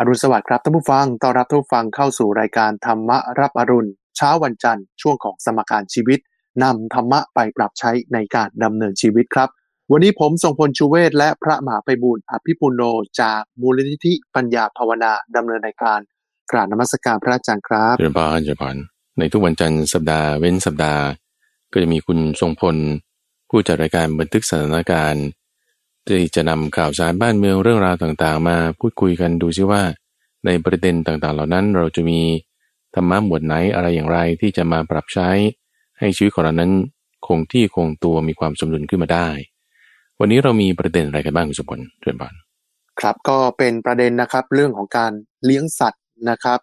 อรุณสวัสดิ์ครับท่านผู้ฟัง ต้อนรับท่านผู้ฟังเข้าสู่รายการธรรมรับอรุณ เช้าวันจันทร์ช่วงของสมการชีวิตนำธรรมะไปปรับใช้ในการดำเนินชีวิตครับ วันนี้ผมทรงพลชูเวศและพระมหาไปบูลอภิปุโนจากมูลนิธิปัญญาภาวนาดำเนินรายการกราบนมัสการพระอาจารย์ครับเจริญพรเจริญพรในทุกวันจันทร์สัปดาห์เว้นสัปดาห์ ก็จะมีคุณทรงพล ผู้จัดรายการบันทึกสถานการณ์ ที่จะนำข่าวสารบ้านเมืองเรื่องราวต่างๆ มาพูดคุยกันดูซิว่า ในประเด็นต่างๆ เหล่านั้นเราจะมีธรรมะหมวดไหนอะไรอย่างไรที่จะมาปรับใช้ ให้ชีวิตของเรานั้นคงที่คงตัวมีความสมดุลขึ้นมาได้ วันนี้เรามีประเด็นอะไรกันบ้างคุณสมพลเชิญบานครับก็เป็นประเด็นนะครับเรื่องของการเลี้ยงสัตว์นะครับ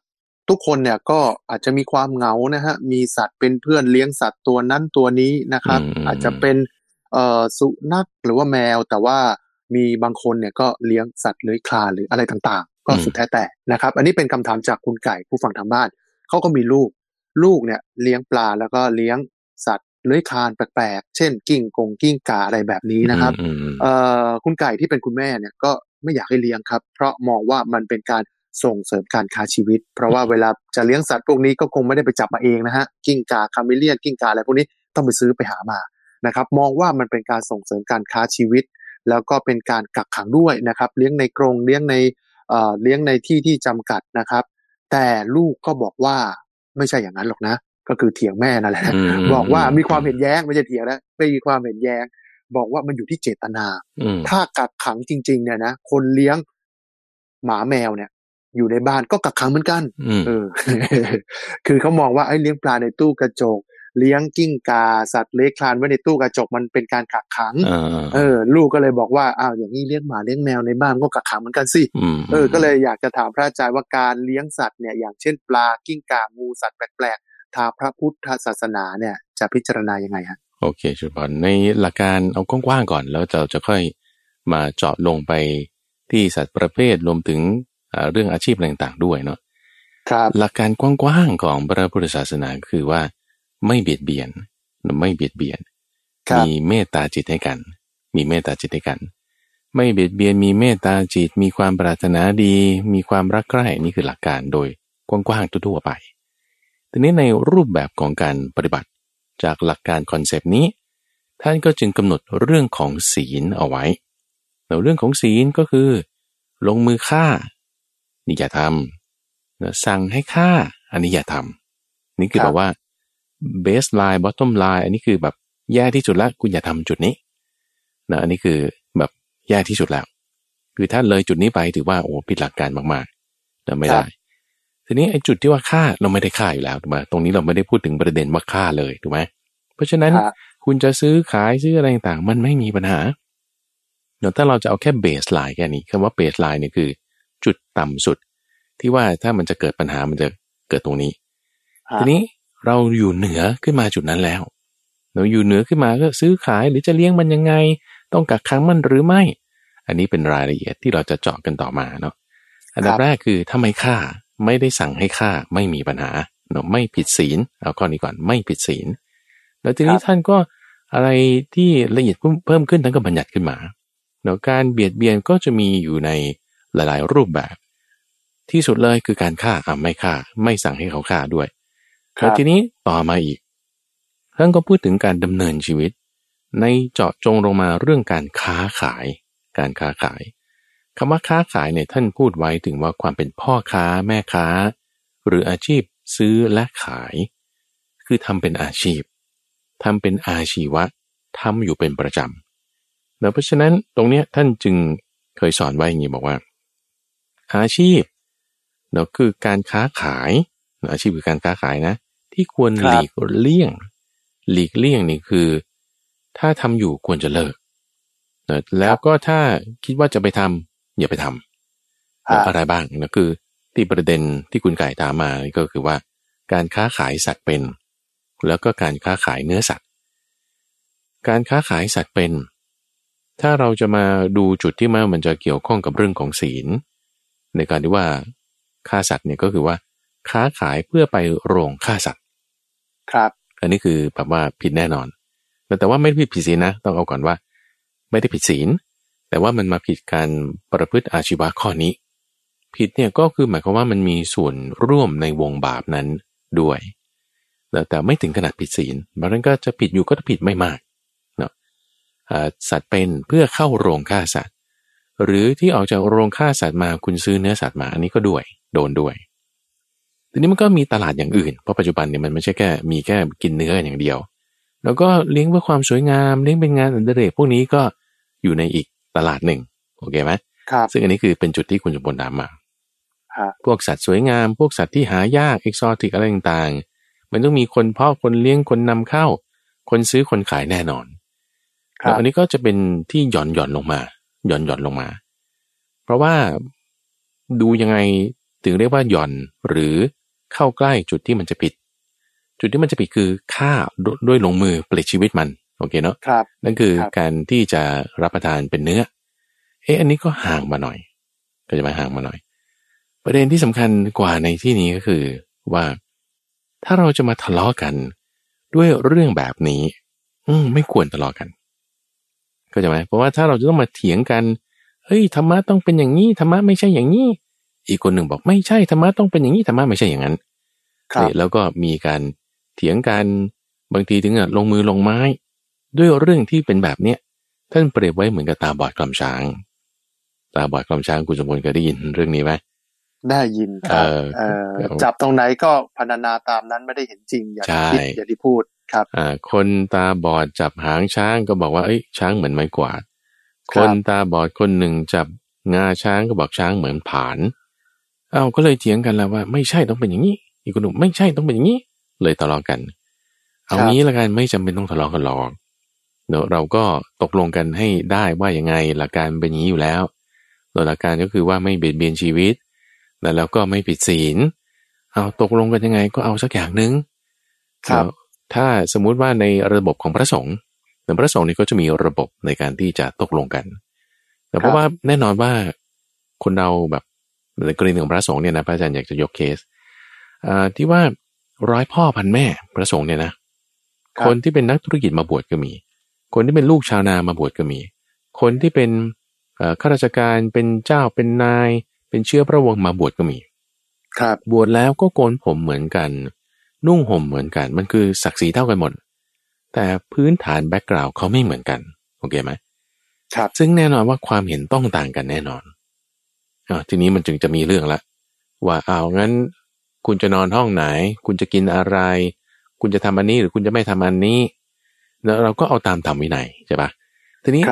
ทุกคนเนี่ยก็อาจจะมีความเหงานะฮะมีสัตว์เป็นเพื่อนเลี้ยงสัตว์ตัวนั้นตัวนี้นะครับ อาจจะเป็นเอ่อ สุนัขหรือว่าแมว แต่ว่ามีบางคนเนี่ยก็เลี้ยงสัตว์เลื้อยคลานหรืออะไรต่างๆ ก็สุดแท้แต่นะครับ อันนี้เป็นคำถามจากคุณไก่ผู้ฟังทางบ้านเขาก็มีลูก ลูกเนี่ยเลี้ยงปลาแล้วก็เลี้ยงสัตว์เลื้อยคลานแปลกๆ เช่น กิ้งกงกิ้งกาอะไรแบบนี้นะครับอืมอืมเอ่อคุณไก่ที่เป็นคุณแม่เนี่ยก็ไม่อยากให้เลี้ยงครับ เพราะมองว่ามันเป็นการส่งเสริมการค้าชีวิต เพราะว่าเวลาจะเลี้ยงสัตว์พวกนี้ก็คงไม่ได้ไปจับมาเองนะฮะกิ้งกา chameleon กิ้งกาอะไรพวกนี้ต้องไปซื้อไปหามา นะครับมองว่ามันเป็นการส่งเสริมการค้าชีวิต แล้วก็เป็นการกักขังด้วยนะครับ เลี้ยงในกรงเลี้ยงในเอ่อเลี้ยงในที่ที่จำกัดนะครับ แต่ลูกก็บอกว่าไม่ใช่อย่างนั้นหรอกนะ ก็คือเถียงแม่นั่นแหละอืมบอกว่ามีความเห็นแย้งไม่ใช่เถียงนะไม่มีความเห็นแย้ง บอกว่ามันอยู่ที่เจตนาอืมถ้ากักขังจริง ๆ เนี่ยนะคนเลี้ยงหมาแมวเนี่ย อยู่ในบ้านก็กักขังเหมือนกันอืมเออ คือเขามองว่าไอ้เลี้ยงปลาในตู้กระจก เลี้ยงกิ้งกาสัตว์เลื้อยคลานไว้ในตู้กระจกมันเป็นการกักขังอ่าเออ ลูกก็เลยบอกว่าอ้าวอย่างนี้เลี้ยงหมาเลี้ยงแมวในบ้านก็กักขังเหมือนกันสิอืมเออก็เลยอยากจะถามพระอาจารย์ว่าการเลี้ยงสัตว์เนี่ยอย่างเช่นปลากิ้งกางูสัตว์แปลกๆทางพระพุทธศาสนาเนี่ยจะพิจารณายังไงฮะโอเคเชิญพรในหลักการเอากว้างๆก่อน แล้วเราจะค่อยมาเจาะลงไปที่สัตว์ประเภทรวมถึงอ่าเรื่องอาชีพอะไรต่างๆด้วยเนาะครับหลักการกว้างๆของพระพุทธศาสนาคือว่า ไม่เบียดเบียนไม่เบียดเบียนครับมีเมตตาจิตให้กัน มีเมตตาจิตให้กัน ไม่เบียดเบียนมีเมตตาจิต มีความปรารถนาดี มีความรักใคร่นี่คือหลักการโดยกว้างๆทั่วๆไป ทีนี้ในรูปแบบของการปฏิบัติจากหลักการ concept นี้ ท่านก็จึงกำหนดเรื่องของศีลเอาไว้แล้วเรื่องของศีลก็คือ ลงมือฆ่านี่อย่าทำนะสั่งให้ฆ่าอันนี้อย่าทำนี่คือครับ แบบว่า base line bottom line อันนี้คือแบบแย่ที่สุดแล้วคุณอย่าทำจุดนี้นะอันนี้คือแบบแย่ที่สุดแล้ว คือถ้าเลยจุดนี้ไปถือว่าโอ้ผิดหลักการมากๆนะไม่ได้ ทีนี้ไอ้จุดที่ว่าฆ่าเราไม่ได้ฆ่าอยู่แล้วถูกไหมตรงนี้เราไม่ได้พูดถึงประเด็นว่าฆ่าเลยถูกไหมเพราะฉะนั้นครับคุณจะซื้อขายซื้ออะไรต่างๆมันไม่มีปัญหาเดี๋ยวถ้าเราจะเอาแค่เบสไลน์แค่นี้คำว่าเบสไลน์เนี่ยคือ จุดต่ำสุด ที่ว่าถ้ามันจะเกิดปัญหามันจะเกิดตรงนี้ฮะทีนี้ เราอยู่เหนือขึ้นมาจุดนั้นแล้ว เราอยู่เหนือขึ้นมาก็ซื้อขายหรือจะเลี้ยงมันยังไง ต้องกักขังมันหรือไม่ อันนี้เป็นรายละเอียดที่เราจะเจาะกันต่อมาเนาะอันดับแรกคือถ้าไม่ฆ่าไม่ได้สั่งให้ฆ่าไม่มีปัญหาเนาะไม่ผิดศีลเอาข้อนี้ก่อนไม่ผิดศีล แล้วทีนี้ท่านก็อะไรที่ละเอียดเพิ่มเพิ่มขึ้นท่านก็บัญญัติขึ้นมาเนาะการเบียดเบียนก็จะมีอยู่ในหลาย ๆ รูปแบบ ที่สุดเลยคือการฆ่าอะไม่ฆ่า ไม่สั่งให้เขาฆ่าด้วยค แล้วรับทีนี้ต่อมาอีกท่านก็พูดถึงการดำเนินชีวิต ในเจาะจงลงมาเรื่องการค้าขาย การค้าขายคำว่าค้าขายเนี่ยท่านพูดไว้ถึงว่าความเป็นพ่อค้าแม่ค้า หรืออาชีพซื้อและขาย คือทำเป็นอาชีพทำเป็นอาชีวะทำอยู่เป็นประจำแล้วเพราะฉะนั้นตรงเนี้ยท่านจึงเคยสอนไว้อย่างนี้บอกว่า อาชีพเนาะคือการค้าขายอาชีพคือการค้าขายนะ ที่ควรครับหลีกเลี่ยง หลีกเลี่ยงนี่คือ ถ้าทำอยู่ควรจะเลิกเนอะแล้วก็ถ้าคิดว่าจะไปทำอย่าไปทำฮะอะไรบ้างนะคือ ที่ประเด็นที่คุณไก่ถามมานี่ก็คือว่า การค้าขายสัตว์เป็น แล้วก็การค้าขายเนื้อสัตว์ การค้าขายสัตว์เป็น ถ้าเราจะมาดูจุดที่มันมันจะเกี่ยวข้องกับเรื่องของศีล ในการที่ว่าฆ่าสัตว์เนี่ยก็คือว่า ค้าขายเพื่อไปโรงฆ่าสัตว์ ครับ อันนี้คือแบบว่าผิดแน่นอน แต่ว่าไม่ได้ผิดศีลนะ ต้องเอาก่อนว่า ไม่ได้ผิดศีล แต่ว่ามันมาผิดการประพฤติอาชีวะข้อนี้ ผิดเนี่ยก็คือหมายความว่ามันมีส่วนร่วมในวงบาปนั้นด้วย แต่ไม่ถึงขนาดผิดศีลบางครั้งก็จะผิดอยู่ก็จะผิดไม่มากเนาะสัตว์เป็นเพื่อเข้าโรงฆ่าสัตว์ หรือที่ออกจากโรงฆ่าสัตว์มาคุณซื้อเนื้อสัตว์มาอันนี้ก็ด้วย โดนด้วย ทีนี้มันก็มีตลาดอย่างอื่น เพราะปัจจุบันเนี่ยมันไม่ใช่แค่มีแค่กินเนื้ออย่างเดียว แล้วก็เลี้ยงเพื่อความสวยงามเลี้ยงเป็นงานอันเดเรกพวกนี้ก็อยู่ในอีกตลาดหนึ่งโอเคไหมครับซึ่งอันนี้คือเป็นจุดที่คุณสมบูรณ์ถามมาพวกสัตว์สวยงาม พวกสัตว์ที่หายากเอกซอติกอะไรต่างๆ มันต้องมีคนเพาะคนเลี้ยงคนนำเข้า คนซื้อคนขายแน่นอนอันนี้ก็จะเป็นที่หย่อนหย่อนลงมา หย่อนหย่อนลงมา เพราะว่าดูยังไงถึงเรียกว่าหย่อนหรือ เข้าใกล้จุดที่มันจะผิด จุดที่มันจะผิดคือฆ่าด้วยลงมือปลิดชีวิตมันโอเคเนาะนั่นคือการที่จะรับประทานเป็นเนื้อ เอ๊ะอันนี้ก็ห่างมาหน่อย ก็จะมาห่างมาหน่อย ประเด็นที่สำคัญกว่าในที่นี้ก็คือว่า ถ้าเราจะมาทะเลาะกัน ด้วยเรื่องแบบนี้ อืมไม่ควรทะเลาะกัน ก็จะไหมเพราะว่าถ้าเราจะต้องมาเถียงกันเฮ้ยธรรมะต้องเป็นอย่างนี้ธรรมะไม่ใช่อย่างนี้ อีกคนหนึ่งบอกไม่ใช่ธรรมะต้องเป็นอย่างนี้ธรรมะไม่ใช่อย่างนั้นแล้วก็มีการเถียงกันบางทีถึงอะลงมือลงไม้ ด้วยเรื่องที่เป็นแบบเนี้ยท่านเปรียบไว้เหมือนกับตาบอดกลำช้าง ตาบอดกลำช้างคุณสมบูรณ์เคยได้ยินเรื่องนี้ไหมได้ยินครับจับตรงไหนก็พรรณนาตามนั้นไม่ได้เห็นจริงอย่างที่อย่างที่พูดครับอ่าคนตาบอดจับหางช้างก็บอกว่าเอ้ยช้างเหมือนไม้กวาด คนตาบอดคนหนึ่งจับงาช้างก็บอกช้างเหมือนผาน เอาก็เลยเถียงกันแล้วว่า ไม่ใช่ต้องเป็นอย่างนี้ อีกคนหนุ่มไม่ใช่ต้องเป็นอย่างนี้ เลยทะเลาะกัน เอางี้ละกันไม่จำเป็นต้องทะเลาะกันหรอกเดี๋ยวเราก็ตกลงกันให้ได้ว่ายังไงหลักการเป็นอย่างนี้อยู่แล้วโดยหลักการก็คือว่าไม่เบียดเบียนชีวิต แล้วก็ไม่ผิดศีล เอาตกลงกันยังไงก็เอาสักอย่างหนึ่งครับถ้าสมมุติว่าในระบบของพระสงฆ์ในพระสงฆ์นี่ก็จะมีระบบในการที่จะตกลงกัน แต่เพราะว่าแน่นอนว่าคนเราแบบ ในกรณีของพระสงฆ์เนี่ยนะพระอาจารย์อยากจะยกเคสที่ว่าร้อยพ่อพันแม่พระสงฆ์เนี่ยนะ คนที่เป็นนักธุรกิจมาบวชก็มี คนที่เป็นลูกชาวนามาบวชก็มี คนที่เป็นข้าราชการเป็นเจ้าเป็นนาย เป็นเชื้อพระวงศ์มาบวชก็มี ครับบวชแล้วก็โกนผมเหมือนกัน นุ่งห่มเหมือนกัน มันคือศักดิ์ศรีเท่ากันหมด แต่พื้นฐานแบ็กกราวด์เขาไม่เหมือนกันโอเคไหมครับซึ่งแน่นอนว่าความเห็นต้องต่างกันแน่นอน อทีนี้มันจึงจะมีเรื่องละ ว่าเอางั้น คุณจะนอนห้องไหน คุณจะกินอะไร คุณจะทำอันนี้หรือคุณจะไม่ทำอันนี้แล้วเราก็เอาตามธรรมวินัยใช่ปะทีนี้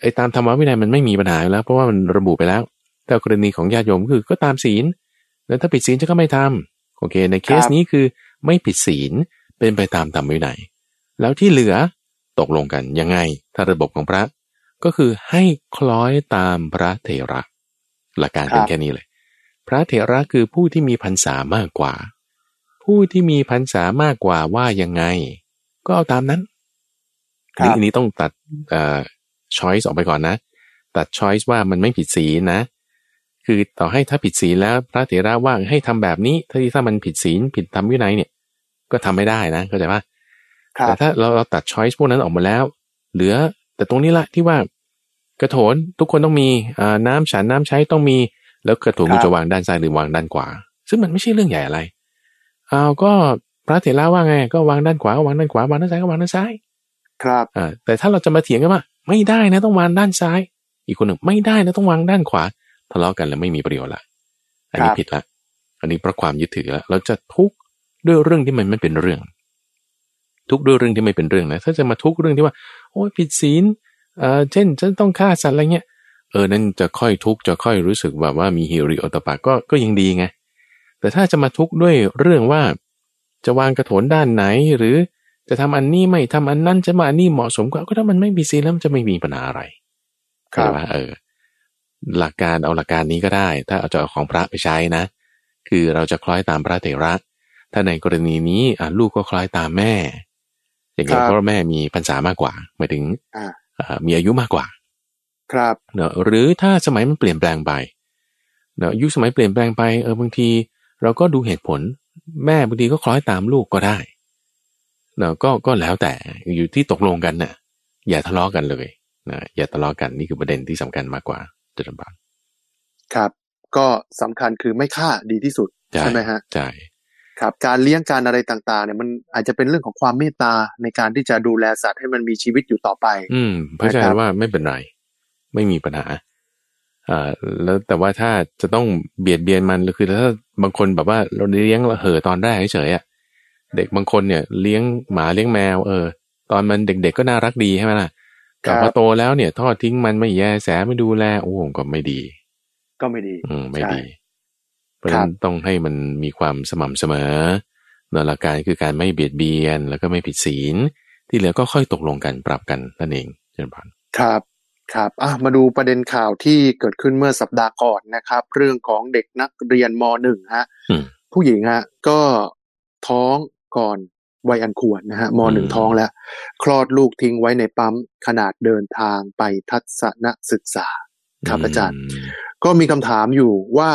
ไอ้ตามธรรมวินัยมันไม่มีปัญหาแล้ว เพราะว่ามันระบุไปแล้ว แต่กรณีของญาติโยมคือก็ตามศีล แล้วถ้าผิดศีลจะก็ไม่ทำโอเค ในเคสนี้คือไม่ผิดศีลเป็นไปตามธรรมวินัยแล้วที่เหลือตกลงกันยังไงถ้าระบบของพระ ก็คือให้คล้อยตามพระเถระ หลักการเป็นแค่นี้เลย พระเถระคือผู้ที่มีพรรษามากกว่า ผู้ที่มีพรรษามากกว่าว่ายังไง ก็เอาตามนั้นนี่อันนี้ต้องตัดเอ่อ choice ออกไปก่อนนะ ตัด choice ว่ามันไม่ผิดศีลนะ คือต่อให้ถ้าผิดศีลแล้วพระเถระว่าให้ทำแบบนี้ ถ้าถ้ามันผิดศีลผิดธรรมวินัยเนี่ย ก็ทำไม่ได้นะเข้าใจปะแต่ถ้าเราเราตัด choice พวกนั้นออกมาแล้ว เหลือแต่ตรงนี้ละที่ว่า กระโถนทุกคนต้องมีอ่าน้ำฉันน้ำใช้ต้องมี แล้วกระโถนจะวางด้านซ้ายหรือวางด้านขวา ซึ่งมันไม่ใช่เรื่องใหญ่อะไรเอาก็พระเถระว่าไง ก็วางด้านขวาวางด้านขวาวางด้านซ้ายก็วางด้านซ้าย ครับอ่าแต่ถ้าเราจะมาเถียงกันว่าไม่ได้นะต้องวางด้านซ้าย อีกคนหนึ่งไม่ได้นะต้องวางด้านขวาทะเลาะกันแล้วไม่มีประโยชน์ละอันนี้ผิดละอันนี้เพราะความยึดถือละเราจะทุกข์ด้วยเรื่องที่มันไม่เป็นเรื่อง ทุกข์ด้วยเรื่องที่ไม่เป็นเรื่องนะถ้าจะมาทุกข์เรื่องที่ว่าโอ้ยผิดศีล เอ่อเช่นฉันต้องฆ่าสัตว์อะไรเงี้ยเออนั่นจะค่อยทุกข์จะค่อยรู้สึกแบบว่ามีฮิริโอตปะก็ก็ยังดีไงแต่ถ้าจะมาทุกข์ด้วยเรื่องว่า จะวางกระโถนด้านไหนหรือจะทำอันนี้ไม่ทำอันนั้นจะมาอันนี้เหมาะสมก็ก็ถ้ามันไม่มีศีลแล้วมันจะไม่มีปัญหาอะไรครับเออ หลักการเอาหลักการนี้ก็ได้ ถ้าเอาจะเอาของพระไปใช้นะ คือเราจะคล้อยตามพระเถระถ้าในกรณีนี้ลูกก็คล้อยตามแม่อย่างเงี้ยเพราะแม่มีพรรษามากกว่าหมายถึง มีอายุมากกว่า ครับเนอะหรือถ้าสมัยมันเปลี่ยนแปลงไปเนอะยุคสมัยเปลี่ยนแปลงไปเออบางที เราก็ดูเหตุผล แม่บางทีก็คล้อยตามลูกก็ได้เนอะก็ก็แล้วแต่อยู่ที่ตกลงกันเนะ่ะ อย่าทะเลาะกันเลยนะอย่าทะเลาะกันนี่คือประเด็นที่สำคัญมากกว่าจริญบานครับ ก็สำคัญคือไม่ฆ่าดีที่สุดใช่ไหมฮะใช่ ครับการเลี้ยงการอะไรต่างๆเนี่ยมันอาจจะเป็นเรื่องของความเมตตาในการที่จะดูแลสัตว์ให้มันมีชีวิตอยู่ต่อไป อืมเพราะฉะนั้นว่าไม่เป็นไร ไม่มีปัญหาอ่าแล้วแต่ว่าถ้าจะต้องเบียดเบียนมันคือถ้าบางคนแบบว่าเราเลี้ยงเห่อตอนแรกเฉยๆอะเด็กบางคนเนี่ยเลี้ยงหมาเลี้ยงแมวเออ ตอนมันเด็กๆก็น่ารักดีใช่ไหมล่ะแต่พอโตแล้วเนี่ยทอดทิ้งมันไม่แยแสไม่ดูแลโอ้ก็ไม่ดี ก็ไม่ดี อืมไม่ดี เพราะฉะนั้นต้องให้มันมีความสม่ำเสมอเนหลักการคือการไม่เบียดเบียนแล้วก็ไม่ผิดศีล ที่เหลือก็ค่อยตกลงกันปรับกันนั่นเองเช่นพันครับครับอะมาดูประเด็นข่าวที่เกิดขึ้นเมื่อสัปดาห์ก่อนนะครับ เรื่องของเด็กนักเรียนมหนึ่งฮะผู้หญิงฮะก็ท้องก่อนวัยอันควรนะฮะมหนึ่งท้องแล้ว คลอดลูกทิ้งไว้ในปั๊มขนาดเดินทางไปทัศนศึกษาครับอาจารย์ ก็มีคำถามอยู่ว่า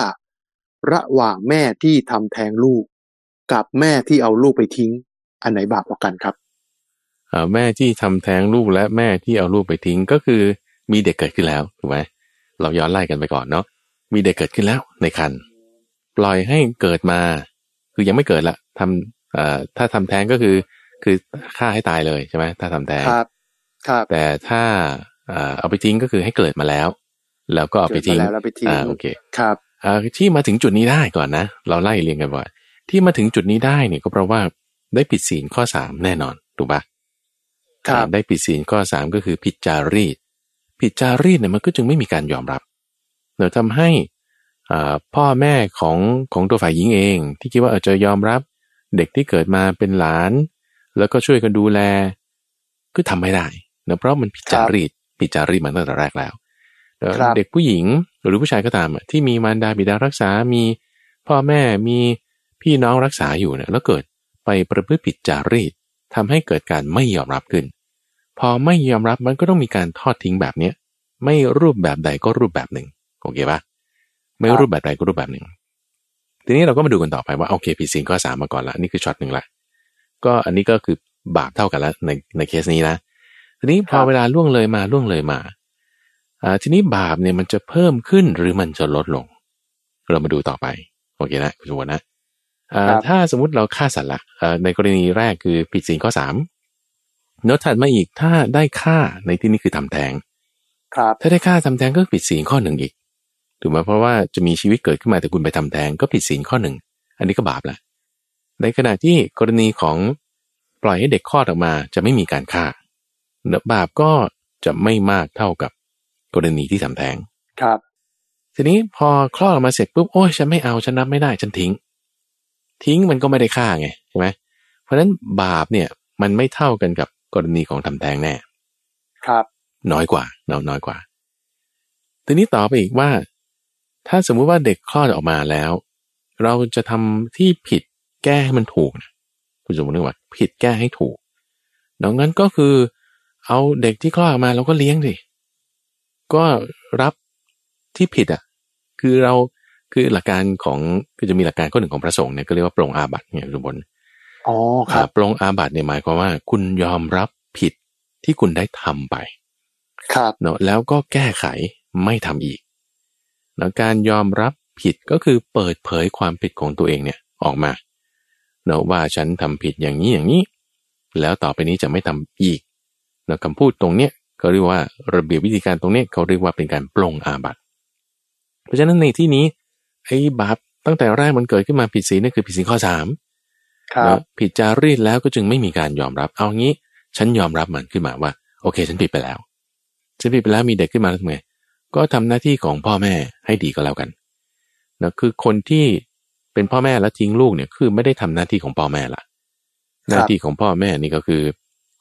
ระหว่างแม่ที่ทำแท้งลูก กับแม่ที่เอาลูกไปทิ้ง อันไหนบาปกว่ากันครับแม่ที่ทำแท้งลูกและแม่ที่เอาลูกไปทิ้งก็คือมีเด็กเกิดขึ้นแล้วถูกไหมเราย้อนไล่กันไปก่อนเนาะมีเด็กเกิดขึ้นแล้วในคันปล่อยให้เกิดมา คือยังไม่เกิดละทำเอ่อถ้าทำแท้งก็คือ คือฆ่าให้ตายเลยใช่ไหมถ้าทำแท้งครับครับแต่ถ้าเอาไปทิ้งก็คือให้เกิดมาแล้ว แล้วก็เอาไปทิ้งอ่าโอเคครับอ่า ที่มาถึงจุดนี้ได้ก่อนนะ เราไล่เรียงกันว่า ที่มาถึงจุดนี้ได้เนี่ยก็เพราะว่าได้ผิดศีลข้อสามแน่นอนถูกปะครับได้ผิดศีลข้อสามก็คือผิดจารีต ผิดจารีตเนี่ยมันก็จึงไม่มีการยอมรับเดี๋ยวทำให้พ่อแม่ของของตัวฝ่ายหญิงเอง ที่คิดว่าเออจะยอมรับเด็กที่เกิดมาเป็นหลาน แล้วก็ช่วยกันดูแล ก็ทำไม่ได้เนะเพราะมันผิดจารีตผิดจารีตมาตั้งแต่แรกแล้ว เด็กผู้หญิงหรือผู้ชายก็ตามที่มีมารดาบิดารักษา มีพ่อแม่มีพี่น้องรักษาอยู่เนี่ยแล้วเกิดไปประพฤติผิดจารีตทำให้เกิดการไม่ยอมรับขึ้น พอไม่ยอมรับมันก็ต้องมีการทอดทิ้งแบบเนี้ยไม่รูปแบบใดก็รูปแบบหนึ่งโอเคปะไม่รูปแบบใดก็รูปแบบหนึ่ง ทีนี้เราก็มาดูกันต่อไปว่าโอเคผิดศีลข้อสามมาก่อนละนี่คือช็อตหนึ่งละก็อันนี้ก็คือบาปเท่ากันแล้วในในเคสนี้นะทีนี้พอเวลาล่วงเลยมาล่วงเลยมาอ่า ทีนี้บาปเนี่ยมันจะเพิ่มขึ้นหรือมันจะลดลง เรามาดูต่อไป โอเคนะคุณชวนนะอ่าถ้าสมมติเราฆ่าสัตว์ละในกรณีแรกคือผิดศีลข้อสามโน้ตถัดมาอีกถ้าได้ค่าในที่นี้คือทำแท้งครับ ถ้าได้ค่าทำแท้งก็ผิดศีลข้อหนึ่งอีกถูกไหมเพราะว่าจะมีชีวิตเกิดขึ้นมาแต่คุณไปทำแท้งก็ผิดศีลข้อหนึ่งอันนี้ก็บาปละในขณะที่กรณีของปล่อยให้เด็กคลอดออกมาจะไม่มีการฆ่าบาปก็จะไม่มากเท่ากับ กรณีที่ทำแท้งครับ ทีนี้พอคลอดออกมาเสร็จปุ๊บโอ้ยฉันไม่เอาฉันนับไม่ได้ฉันทิ้ง ทิ้งมันก็ไม่ได้ฆ่าไงใช่ไหมเพราะฉะนั้นบาปเนี่ยมันไม่เท่ากันกับกรณีของทำแท้งแน่ ครับ น้อยกว่าเราน้อยกว่า ทีนี้ต่อไปอีกว่า ถ้าสมมุติว่าเด็กคลอดออกมาแล้ว เราจะทำที่ผิดแก้ให้มันถูกนะคุณสมมติว่า ผิดแก้ให้ถูกดังนั้นก็คือ เอาเด็กที่คลอดออกมาเราก็เลี้ยงสิ ก็รับที่ผิดอะ คือเราคือหลักการของก็จะมีหลักการข้อหนึ่งของพระสงฆ์เนี่ยก็เรียกว่าปรงอาบัติเนี่ยทุกคนอ๋อครับปรงอาบัติเนี่ยหมายความว่า คุณยอมรับผิดที่คุณได้ทำไป ครับเนาะแล้วก็แก้ไขไม่ทำอีกแล้วการยอมรับผิดก็คือเปิดเผยความผิดของตัวเองเนี่ยออกมาเนาะว่าฉันทำผิดอย่างนี้อย่างนี้ แล้วต่อไปนี้จะไม่ทำอีกเนาะคำพูดตรงเนี้ย เขาเรียกว่าระเบียบวิธีการตรงเนี้ยเขาเรียกว่าเป็นการปรงอาบัติ เพราะฉะนั้นในที่นี้ไอ้บาปตั้งแต่แรกมันเกิดขึ้นมาผิดศีลนั่นคือผิดศีลข้อสามผิดจารีตแล้วก็จึงไม่มีการยอมรับ เอางี้ ฉันยอมรับมันขึ้นมาว่า โอเค ฉันผิดไปแล้ว ฉันผิดไปแล้วมีเด็กขึ้นมาแล้วทำไงก็ทำหน้าที่ของพ่อแม่ให้ดีก็แล้วกันนะคือคนที่เป็นพ่อแม่แล้วทิ้งลูกเนี่ยคือไม่ได้ทำหน้าที่ของพ่อแม่ละหน้าที่ของพ่อแม่นี่ก็คือ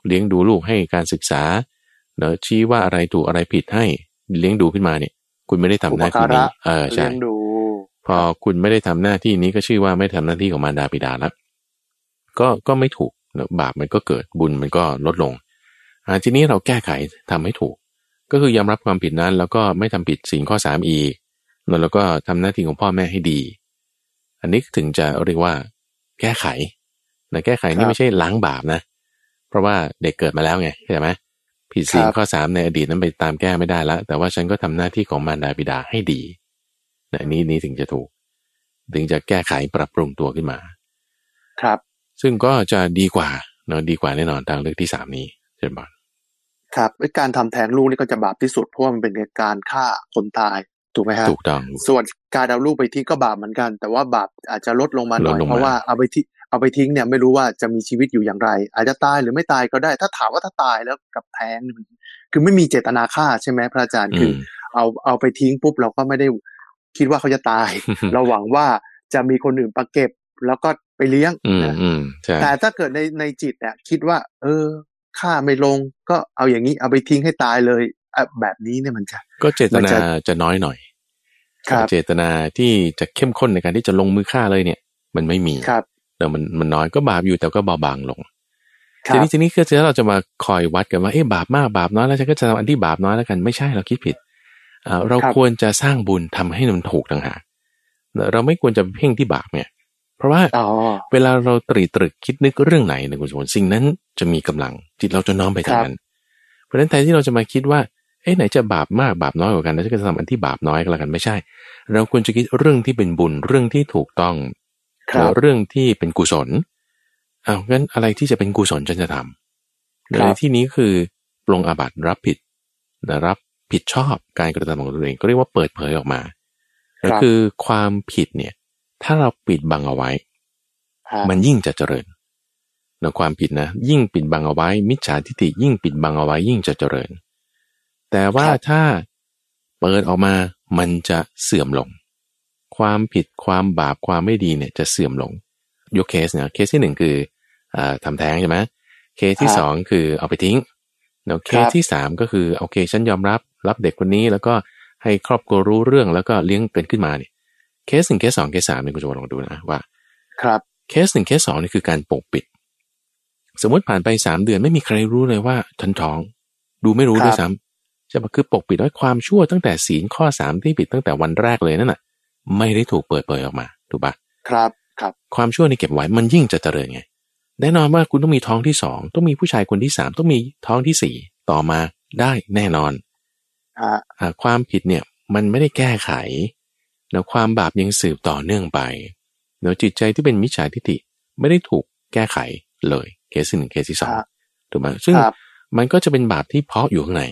เลี้ยงดูลูกให้การศึกษา เนาะชี้ว่าอะไรถูกอะไรผิดให้เลี้ยงดูขึ้นมาเนี่ย คุณไม่ได้ทำหน้าที่นี้เออใช่พอคุณไม่ได้ทำหน้าที่นี้ก็ชื่อว่าไม่ทำหน้าที่ของมารดาบิดาแล้วก็ก็ไม่ถูกบาปมันก็เกิดบุญมันก็ลดลงอ่าทีนี้เราแก้ไขทำให้ถูก ก็คือยอมรับความผิดนั้น แล้วก็ไม่ทำผิดสิ่งข้อสามอีกแล้วก็ทำหน้าที่ของพ่อแม่ให้ดี อันนี้ถึงจะเรียกว่า แก้ไขนะแก้ไขนี่ไม่ใช่ล้างบาปนะ เพราะว่าเด็กเกิดมาแล้วไงใช่ไหม ผิดสิ่งข้อสามในอดีตนั้นไปตามแก้ไม่ได้แล้วแต่ว่าฉันก็ทำหน้าที่ของมารดาบิดาให้ดีอันนี้นี้ถึงจะถูก ถึงจะแก้ไขปรับปรุงตัวขึ้นมา ครับ ซึ่งก็จะดีกว่าเนาะดีกว่าแน่นอนทางเลือกที่สามนี้เช่นบอลครับการทำแท้งลูกนี่ก็จะบาปที่สุดเพราะว่ามันเป็นการฆ่าคนตายถูกไหมฮะถูกต้องส่วนการเอาลูกไปทิ้งก็บาปเหมือนกัน แต่ว่าบาปอาจจะลดลงมาหน่อยลดลงมาเพราะว่าเอาไปทิ้ง เอาไปทิ้งเนี่ยไม่รู้ว่าจะมีชีวิตอยู่อย่างไร อาจจะตายหรือไม่ตายก็ได้ ถ้าถามว่าถ้าตายแล้วกับแท้งนี่มันคือไม่มีเจตนาฆ่าใช่ไหมพระอาจารย์อืคือมเอาเอาไปทิ้งปุ๊บเราก็ไม่ได้คิดว่าเขาจะตาย เราหวังว่าจะมีคนอื่นมาเก็บแล้วก็ไปเลี้ยงอืมนะอืมใช่แต่ถ้าเกิดในในจิตเนี่ยคิดว่า เออฆ่าไม่ลง ก็เอาอย่างนี้เอาไปทิ้งให้ตายเลยอะแบบนี้เนี่ยมันจะ ก็เจตมันนาจะจะน้อยหน่อยครับเจตนาที่จะเข้มข้นในการที่จะลงมือฆ่าเลยเนี่ย มันไม่มีครับ เดี๋ยวมันมันน้อยก็บาปอยู่แต่ก็เบาบางลงครัทีบนี้ทีนี้คือถ้าเราจะมาคอยวัดกันว่าเอ๊ะบาปมากบาปน้อยแล้วฉันก็จะทำอันที่บาปน้อยแล้วกันไม่ใช่เราคิดผิดอ่าเราครับควรจะสร้างบุญทำให้มันถูกต่างหากเราไม่ควรจะเพ่งที่บาปเนี่ยเพราะว่าอ๋อเวลาเราตรีตรึกคิดนึกเรื่องไหนในกุศลสิ่งนั้นจะมีกำลังจิตเราจะน้อมไปทางนั้น เพราะฉะนั้นแทนที่เราจะมาคิดว่าเอ๊ะไหนจะบาปมากบาปน้อยกว่ากันแล้วฉันก็จะทำอันที่บาปน้อยก็แล้วกันไม่ใช่ เราควรจะคิดเรื่องที่เป็นบุญเรื่องที่ถูกต้อง ครับเรื่องที่เป็นกุศลอ้าวงั้นอะไรที่จะเป็นกุศลฉันจะทำครับในที่นี้คือปลงอาบัติรับผิดนะรับผิดชอบการกระทำของตัวเองก็เรียกว่าเปิดเผยออกมาก็คือความผิดเนี่ย ถ้าเราปิดบังเอาไว้ฮะมันยิ่งจะเจริญนะความผิดนะ ยิ่งปิดบังเอาไว้ มิจฉาทิฏฐิยิ่งปิดบังเอาไว้ยิ่งจะเจริญ แต่ว่าถ้าเปิดออกมามันจะเสื่อมลง ความผิดความบาปความไม่ดีเนี่ยจะเสื่อมลงยกเคสเนี่ยเคสที่หนึ่งคืออาทำแท้งใช่ไหมเคสที่สองคือเอาไปทิ้งแล้วเคสที่สามก็คือโอเคฉันยอมรับรับเด็กคนนี้แล้วก็ให้ครอบครัวรู้เรื่องแล้วก็เลี้ยงเป็นขึ้นมาเนี่ยเคสหนึ่งเคสสองเคสสามเนี่ยคุณจะลองดูนะว่า ครับเคสหนึ่งเคสสองนี่คือการปกปิด สมมติผ่านไปสามเดือนไม่มีใครรู้เลยว่าฉันท้อง ดูไม่รู้ครับด้วยซ้ำใช่ปะคือปกปิดไว้ความชั่วตั้งแต่ศีลข้อสามที่ผิดตั้งแต่วันแรกเลยนั่นน่ะ ไม่ได้ถูกเปิดเผยออกมาถูกปะครับครับ ความชั่วนี่เก็บไว้มันยิ่งจะเจริญไงแน่นอนว่าคุณต้องมีท้องที่สองต้องมีผู้ชายคนที่สามต้องมีท้องที่สี่ต่อมาได้แน่นอนฮะอ่าความผิดเนี่ยมันไม่ได้แก้ไขแล้วความบาปยังสืบต่อเนื่องไปแล้วจิตใจที่เป็นมิจฉาทิฏฐิไม่ได้ถูกแก้ไขเลยเคสที่หนึ่งเคสที่สองครับถูกไหมซึ่งครับมันก็จะเป็นบาปที่เพาะอยู่ข้างใน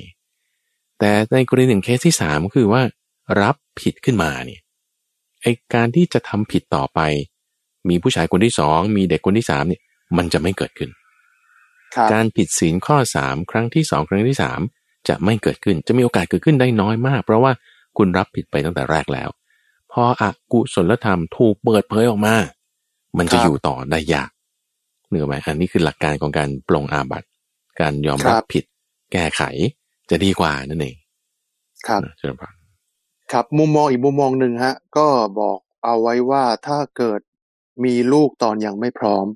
แต่ในกรณีหนึ่งเคสที่สามก็คือว่า รับผิดขึ้นมาเนี่ย ไอการที่จะทำผิดต่อไป มีผู้ชายคนที่สองมีเด็กคนที่สามเนี่ยมันจะไม่เกิดขึ้นครับการผิดศีลข้อสามครั้งที่สองครั้งที่สามจะไม่เกิดขึ้นจะมีโอกาสเกิดขึ้นได้น้อยมาก เพราะว่าคุณรับผิดไปตั้งแต่แรกแล้ว พออกุศลธรรมถูกเปิดเผยออกมา มันจะอยู่ต่อได้ยากเหนืออกไหมอันนี้คือหลักการของการปลงอาบัติการยอมรับผิด แก้ไขจะดีกว่านั่นเองครับนะเชิญพัน ครับมุมมองอีกมุมมองหนึ่งฮะ ก็บอกเอาไว้ว่าถ้าเกิดมีลูกตอนยังไม่พร้อม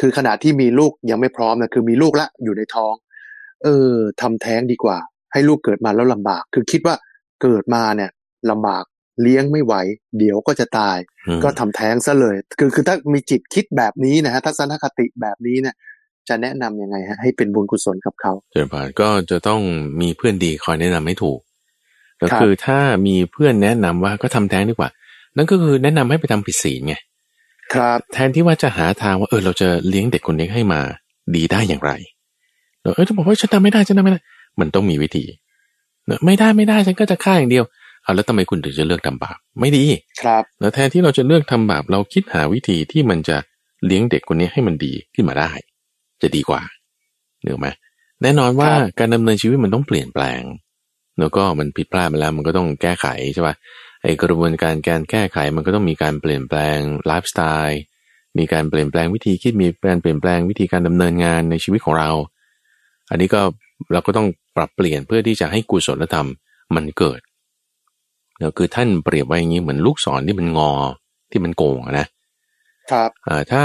คือขณะที่มีลูกยังไม่พร้อมนะคือมีลูกละอยู่ในท้อง เออทำแท้งดีกว่า ให้ลูกเกิดมาแล้วลำบาก คือคิดว่าเกิดมาเนี่ยลำบากเลี้ยงไม่ไหว เดี๋ยวก็จะตายอืมก็ทำแท้งซะเลย คือคือถ้ามีจิตคิดแบบนี้นะฮะทัศนคติแบบนี้เนี่ยจะแนะนำยังไงฮะให้เป็นบุญกุศลกับเขาเชิญพันก็จะต้องมีเพื่อนดีคอยแนะนำให้ถูก ก็ครับคือถ้ามีเพื่อนแนะนำว่าก็ทำแท้งดีกว่า นั่นก็คือแนะนำให้ไปทำผิดศีลไงครับแทนที่ว่าจะหาทางว่าเออเราจะเลี้ยงเด็กคนนี้ให้มาดีได้อย่างไรเราเออจะบอกว่าฉันทำไม่ได้ฉันทำไม่ได้มันต้องมีวิธีเนอะไม่ได้ไม่ได้ฉันก็จะฆ่าอย่างเดียวเอาแล้วทำไมคุณถึงจะเลือกทำบาปไม่ดีครับแล้วแทนที่เราจะเลือกทำบาปเราคิดหาวิธีที่มันจะเลี้ยงเด็กคนนี้ให้มันดีขึ้นมาได้ จะดีกว่าเหนือไหมแน่นอนว่าครับการดำเนินชีวิตมันต้องเปลี่ยนแปลง แล้วก็มันผิดพลาดมาแล้วมันก็ต้องแก้ไขใช่ปะไอกระบวนการการแก้ไขมันก็ต้องมีการเปลี่ยนแปลงไลฟ์สไตล์มีการเปลี่ยนแปลงวิธีคิดมีการเปลี่ยนแปลงวิธีการดำเนินงานในชีวิตของเรา อันนี้ก็เราก็ต้องปรับเปลี่ยนเพื่อที่จะให้กุศลธรรมมันเกิดแล้วคือท่านเปรียบไว้อย่างนี้เหมือนลูกศรที่มันงอที่มันโกงอะนะครับอ่าถ้า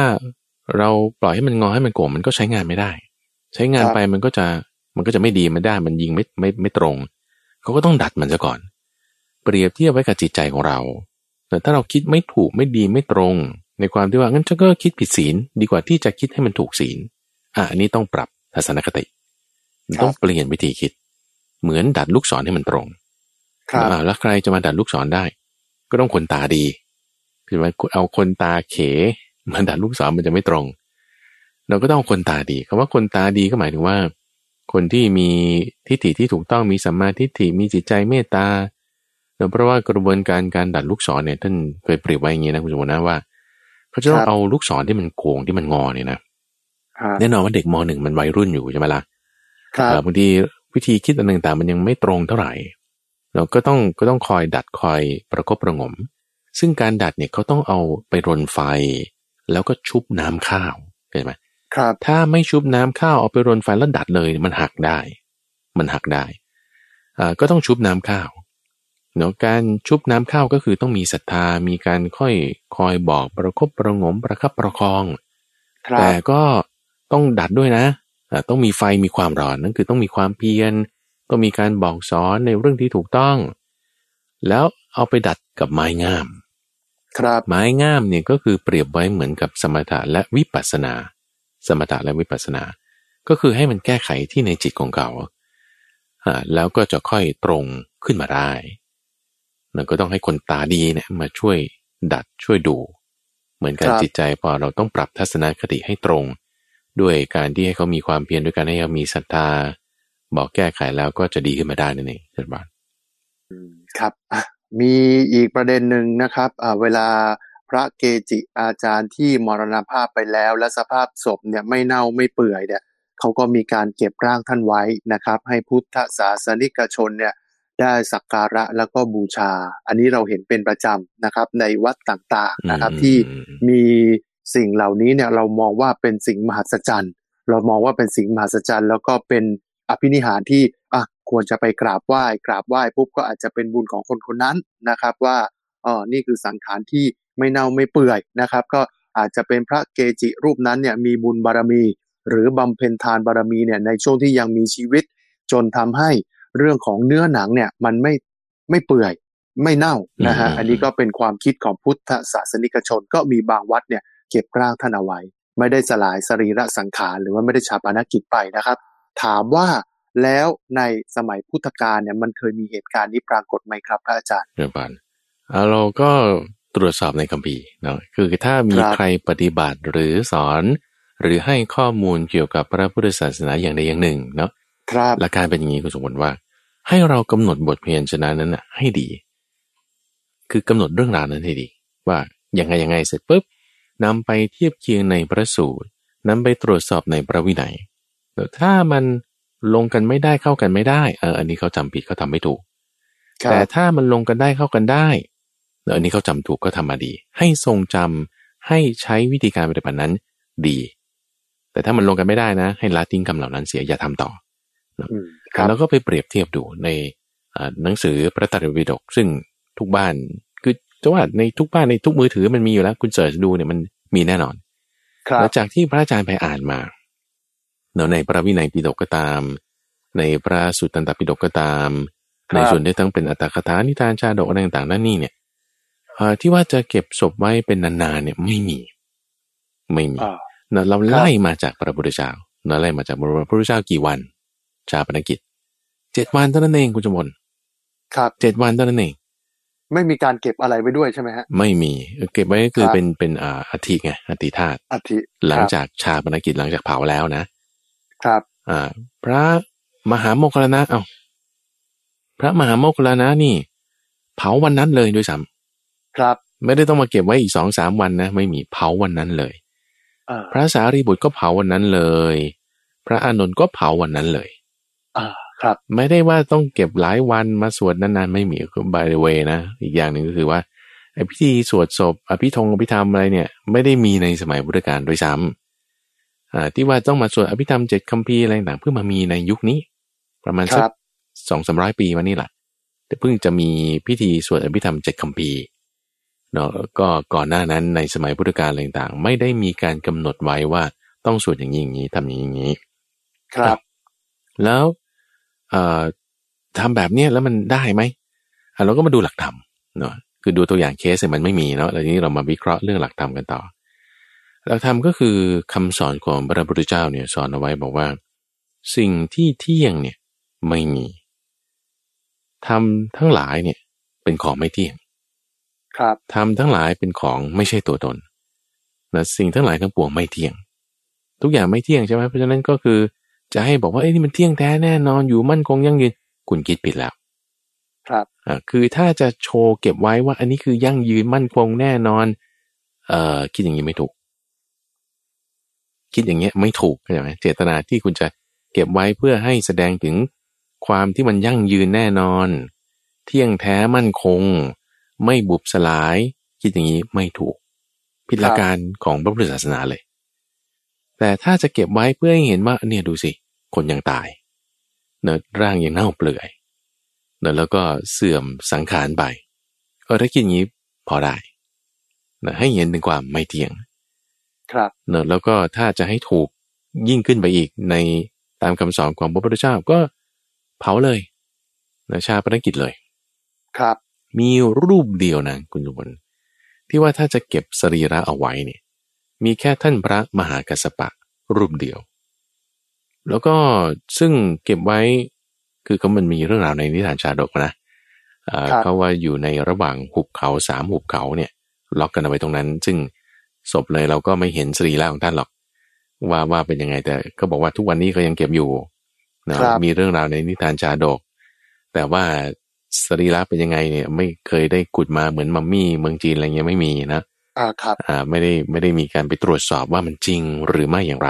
เราปล่อยให้มันงอให้มันโกงมันก็ใช้งานไม่ได้ ใช้งานครับไปมันก็จะมันก็จะไม่ดีมันได้มันยิงไม่ไม่ไม่ตรง เขาก็ต้องดัดมันซะก่อน เปรียบเทียบไว้กับจิตใจของเรา แต่ถ้าเราคิดไม่ถูกไม่ดีไม่ตรง ในความที่ว่างั้นฉันก็คิดผิดศีลดีกว่าที่จะคิดให้มันถูกศีลอะอันนี้ต้องปรับทัศนคติครับต้องเปลี่ยนวิธีคิด เหมือนดัดลูกศรให้มันตรงครับอ่าแล้วใครจะมาดัดลูกศรได้ ก็ต้องคนตาดีคือว่าเอาคนตาเขมาดัดลูกศรมันจะไม่ตรง เราก็ต้องคนตาดีคำว่าคนตาดีก็หมายถึงว่า คนที่มีทิฏฐิที่ถูกต้องมีสัมมาทิฏฐิมีจิตใจเมตตาเพราะว่ากระบวนการการดัดลูกศรเนี่ยท่านเคยเปรียบไว้อย่างนี้นะคุณสมบัตินะว่าเขาจะต้องเอาลูกศรที่มันโกงที่มันงอเนี่ยนะแน่นอนว่าเด็กมหนึ่งมันวัยรุ่นอยู่ใช่ไหมละ่ะบางทีวิธีคิดอันต่างๆมันยังไม่ตรงเท่าไหร่ เราก็ต้องก็ต้องคอยดัดคอยประคบประงม ซึ่งการดัดเนี่ยเขาต้องเอาไปรนไฟ แล้วก็ชุบน้ำข้าวเห็นไหม ครับถ้าไม่ชุบน้ำข้าวเอาไปรนไฟแล้วดัดเลย มันหักได้ มันหักได้อ่าก็ต้องชุบน้ำข้าวเนาะการชุบน้ำข้าวก็คือต้องมีศรัทธามีการค่อยคอยบอกประคบประงมประคับประคองแต่ก็ต้องดัดด้วยนะต้องมีไฟมีความร้อนนั่นคือต้องมีความเพียรต้องมีการบอกสอนในเรื่องที่ถูกต้อง แล้วเอาไปดัดกับไม้งาม ครับไม้งามเนี่ยก็คือเปรียบไว้เหมือนกับสมถะและวิปัสสนา สมถะและวิปัสสนา ก็คือให้มันแก้ไขที่ในจิตของเขาแล้วก็จะค่อยตรงขึ้นมาได้มันก็ต้องให้คนตาดีเนี่ยมาช่วยดัดช่วยดู เหมือนการจิตใจพอเราต้องปรับทัศนคติให้ตรง ด้วยการที่ให้เขามีความเพียรด้วยการให้เขามีศรัทธา บอกแก้ไขแล้วก็จะดีขึ้นมาได้นั่นเองเช่นบ้านครับมีอีกประเด็นหนึ่งนะครับเวลาพ ระเกจิอาจารย์ที่มรณภาพไปแล้ว และสภาพศพเนี่ยไม่เน่าไม่เปื่อยเนี่ยเขาก็มีการเก็บร่างท่านไว้นะครับ ให้พุทธศาสนิกชนเนี่ยได้สักการะแล้วก็บูชา อันนี้เราเห็นเป็นประจำนะครับ ในวัดต่างๆนะครับ ที่มีสิ่งเหล่านี้เนี่ยเรามองว่าเป็นสิ่งมหัศจรรย์ เรามองว่าเป็นสิ่งมหัศจรรย์ แล้วก็เป็นอภินิหารที่อะควรจะไปกราบไหว้ กราบไหว้ปุ๊บก็อาจจะเป็นบุญของคนคนนั้นนะครับ ว่าอ๋อนี่คือสังขารที่ ไม่เน่าไม่เปื่อยนะครับ ก็อาจจะเป็นพระเกจิรูปนั้นเนี่ยมีบุญบารมี หรือบำเพ็ญทานบารมีเนี่ยในช่วงที่ยังมีชีวิต จนทำให้เรื่องของเนื้อหนังเนี่ยมันไม่ไม่เปื่อยไม่เน่านะฮะอันนี้ก็เป็นความคิดของพุทธศาสนิกชนก็มีบางวัดเนี่ยเก็บร่างท่านเอาไว้ ไม่ได้สลายสรีระสังขารหรือว่าไม่ได้ชาปนกิจไปนะครับ ถามว่าแล้วในสมัยพุทธกาลเนี่ยมันเคยมีเหตุการณ์นี้ปรากฏไหมครับพระอาจารย์เรื่องปันเราก็ ตรวจสอบในคัมภีร์เนาะคือถ้ามีใครปฏิบัติหรือสอน หรือให้ข้อมูลเกี่ยวกับพระพุทธศาสนาอย่างใดอย่างหนึ่งเนาะครับหลักการเป็นอย่างนี้คุณสมบัติว่า ให้เรากำหนดบทเพียรชนะนั้นนะให้ดี คือกำหนดเรื่องราวนั้นให้ดี ว่ายังไงยังไงเสร็จปุ๊บนำไปเทียบเคียงในพระสูตรนำไปตรวจสอบในพระวินัยถ้ามันลงกันไม่ได้เข้ากันไม่ได้เอออันนี้เขาจำผิดเขาทาไม่ถูก แต่ถ้ามันลงกันได้เข้ากันได้ เอออันนี้เขาจำถูกก็ทำมาดี ให้ทรงจำให้ใช้วิธีการปฏิบัตินั้นดี แต่ถ้ามันลงกันไม่ได้นะ ให้ละทิ้งคำเหล่านั้นเสียอย่าทำต่อแล้วก็ไปเปรียบเทียบดูในหนังสือพระตรัสวิดกซึ่งทุกบ้านคือจะว่าในทุกบ้านในทุกมือถือมันมีอยู่แล้วคุณเสิร์ชดูเนี่ยมันมีแน่นอนแล้วจากที่พระอาจารย์ไปอ่านมาเนาะในพระวินัยปิฎกก็ตาม ในพระสุตตันตปิฎกก็ตาม ในส่วนที่ทั้งเป็นอัตถคถานิทานชาดกอะไรต่างๆนั่นนี่เนี่ย ที่ว่าจะเก็บศพไว้เป็นนานๆเนี่ยไม่มี ไม่มีเราไล่มาจากพระพุทธเจ้าเราไล่มาจากพระพุทธเจ้ากี่วัน ชาปนกิจเจ็ดวันเท่านั้นเองคุณจมนครับเจ็ดวันเท่านั้นเองไม่มีการเก็บอะไรไว้ด้วยใช่ไหมฮะไม่มีเก็บไว้ก็คือเป็นเป็นอ่าอธิไงอธิธาตุอธิหลังจากชาปนกิจหลังจากเผาแล้วนะ ครับ อ่า พระมหาโมคคลนะเอาพระมหาโมคคลนะนี่ เผาวันนั้นเลยด้วยซ้ำ ครับไม่ได้ต้องมาเก็บไว้อีกสองสามวันนะ ไม่มีเผาวันนั้นเลยพระสารีบุตรก็เผาวันนั้นเลย พระอานนท์ก็เผาวันนั้นเลยอ่าครับ ไม่ได้ว่าต้องเก็บหลายวันมาสวดนานๆไม่มีก็บายเวนะ อีกอย่างหนึ่งก็คือว่าไอ้พิธีสวดศพอภิธงอภิธรรมอะไรเนี่ย ไม่ได้มีในสมัยพุทธกาลโดยซ้ำอ่าที่ว่าต้องมาสวดอภิธรรมเจ็ดคัมภีร์อะไรต่างเพื่อมามีในยุคนี้ ประมาณสักสองสามร้อยปีมานี่แหละแต่เพิ่งจะมีพิธีสวดอภิธรรมเจ็ดคัมภีร์ เนาะก็ก่อนหน้านั้นในสมัยพุทธกาลอะไรต่างไม่ได้มีการกำหนดไว้ว่าต้องสวดอย่างนี้อย่างนี้ทำอย่างนี้ครับ แล้วทำแบบเนี้ยแล้วมันได้ไหมเราก็มาดูหลักธรรมเนาะคือดูตัวอย่างเคสมันไม่มีเนาะแล้วนี้เรามาวิเคราะห์เรื่องหลักธรรมกันต่อ หลักธรรมก็คือคำสอนของพระพุทธเจ้าเนี่ยสอนเอาไว้บอกว่า สิ่งที่เที่ยงเนี่ยไม่มีทำทั้งหลายเนี่ยเป็นของไม่เที่ยง ครับทำทั้งหลายเป็นของไม่ใช่ตัวตนนะสิ่งทั้งหลายทั้งปวงไม่เที่ยง ทุกอย่างไม่เที่ยงใช่ไหมเพราะฉะนั้นก็คือจะให้บอกว่าเอ้ยนี่มันเที่ยงแท้แน่นอนอยู่มั่นคงยั่งยืนคุณคิดผิดแล้ว ครับอ่าคือถ้าจะโชว์เก็บไว้ว่า อันนี้คือยั่งยืนมั่นคงแน่นอน เอ่อคิดอย่างนี้ไม่ถูก คิดอย่างเงี้ยไม่ถูกใช่ไหมเจตนาที่คุณจะเก็บไว้เพื่อให้แสดงถึงความที่มันยั่งยืนแน่นอน เที่ยงแท้มั่นคง ไม่บุบสลาย คิดอย่างนี้ไม่ถูก ผิดหลักการของพระพุทธศาสนาเลย แต่ถ้าจะเก็บไว้เพื่อให้เห็นว่าเนี่ยดูสิ คนยังตาย เนื้อร่างยังเน่าเปลือยเนื้อแล้วก็เสื่อมสังขารไปเออถ้าคิดอย่างนี้พอได้นะให้เห็นถึงความไม่เที่ยง ครับเนอะแล้วก็ถ้าจะให้ถูกยิ่งขึ้นไปอีกในตามคำสอนของพระพุทธเจ้าก็เผาเลยนะชาปนกิจเลย ครับ มีรูปเดียวนะคุณจุบลที่ว่าถ้าจะเก็บสรีระเอาไว้เนี่ยมีแค่ท่านพระมหากัสสปะรูปเดียว แล้วก็ซึ่งเก็บไว้คือก็มันมีเรื่องราวในนิทานชาดกนะอ่าครับเขาว่าอยู่ในระหว่างหุบเขาสามหุบเขาเนี่ย ล็อกกันเอาไว้ตรงนั้น ซึ่งศพเลยเราก็ไม่เห็นสรีระของท่านหรอก ว่าว่าเป็นยังไงแต่ก็บอกว่าทุกวันนี้ก็ยังเก็บอยู่นะครับมีเรื่องราวในนิทานชาดก แต่ว่า สรีระเป็นยังไงเนี่ย ไม่เคยได้ขุดมาเหมือนมัมมี่เมืองจีนอะไรเงี้ยไม่มีนะอ่าครับ อ่า ไม่ได้ไม่ได้มีการไปตรวจสอบว่ามันจริงหรือไม่อย่างไร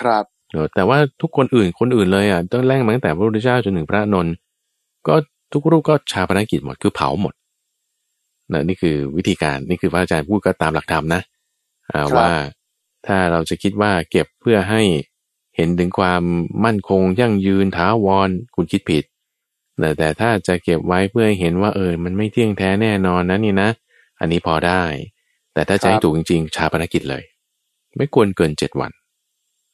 ครับเออแต่ว่าทุกคนอื่นคนอื่นเลยอะตั้งแรกมาตั้งแต่พระพุทธเจ้าจนถึงพระนนท์ก็ทุกรูปก็ชาปนกิจหมดคือเผาหมดนะนี่คือวิธีการนี่คือพระอาจารย์พูดก็ตามหลักธรรมนะอ่าครับว่าถ้าเราจะคิดว่าเก็บเพื่อให้เห็นถึงความมั่นคงยั่งยืนถาวรคุณคิดผิด แต่แต่ถ้าจะเก็บไว้เพื่อให้เห็นว่าเออ มันไม่เที่ยงแท้แน่นอนนะนี่นะ อันนี้พอได้ แต่ถ้าจะให้ถูกจริงๆ ชาปนกิจเลย ไม่ควรเกินเจ็ดวัน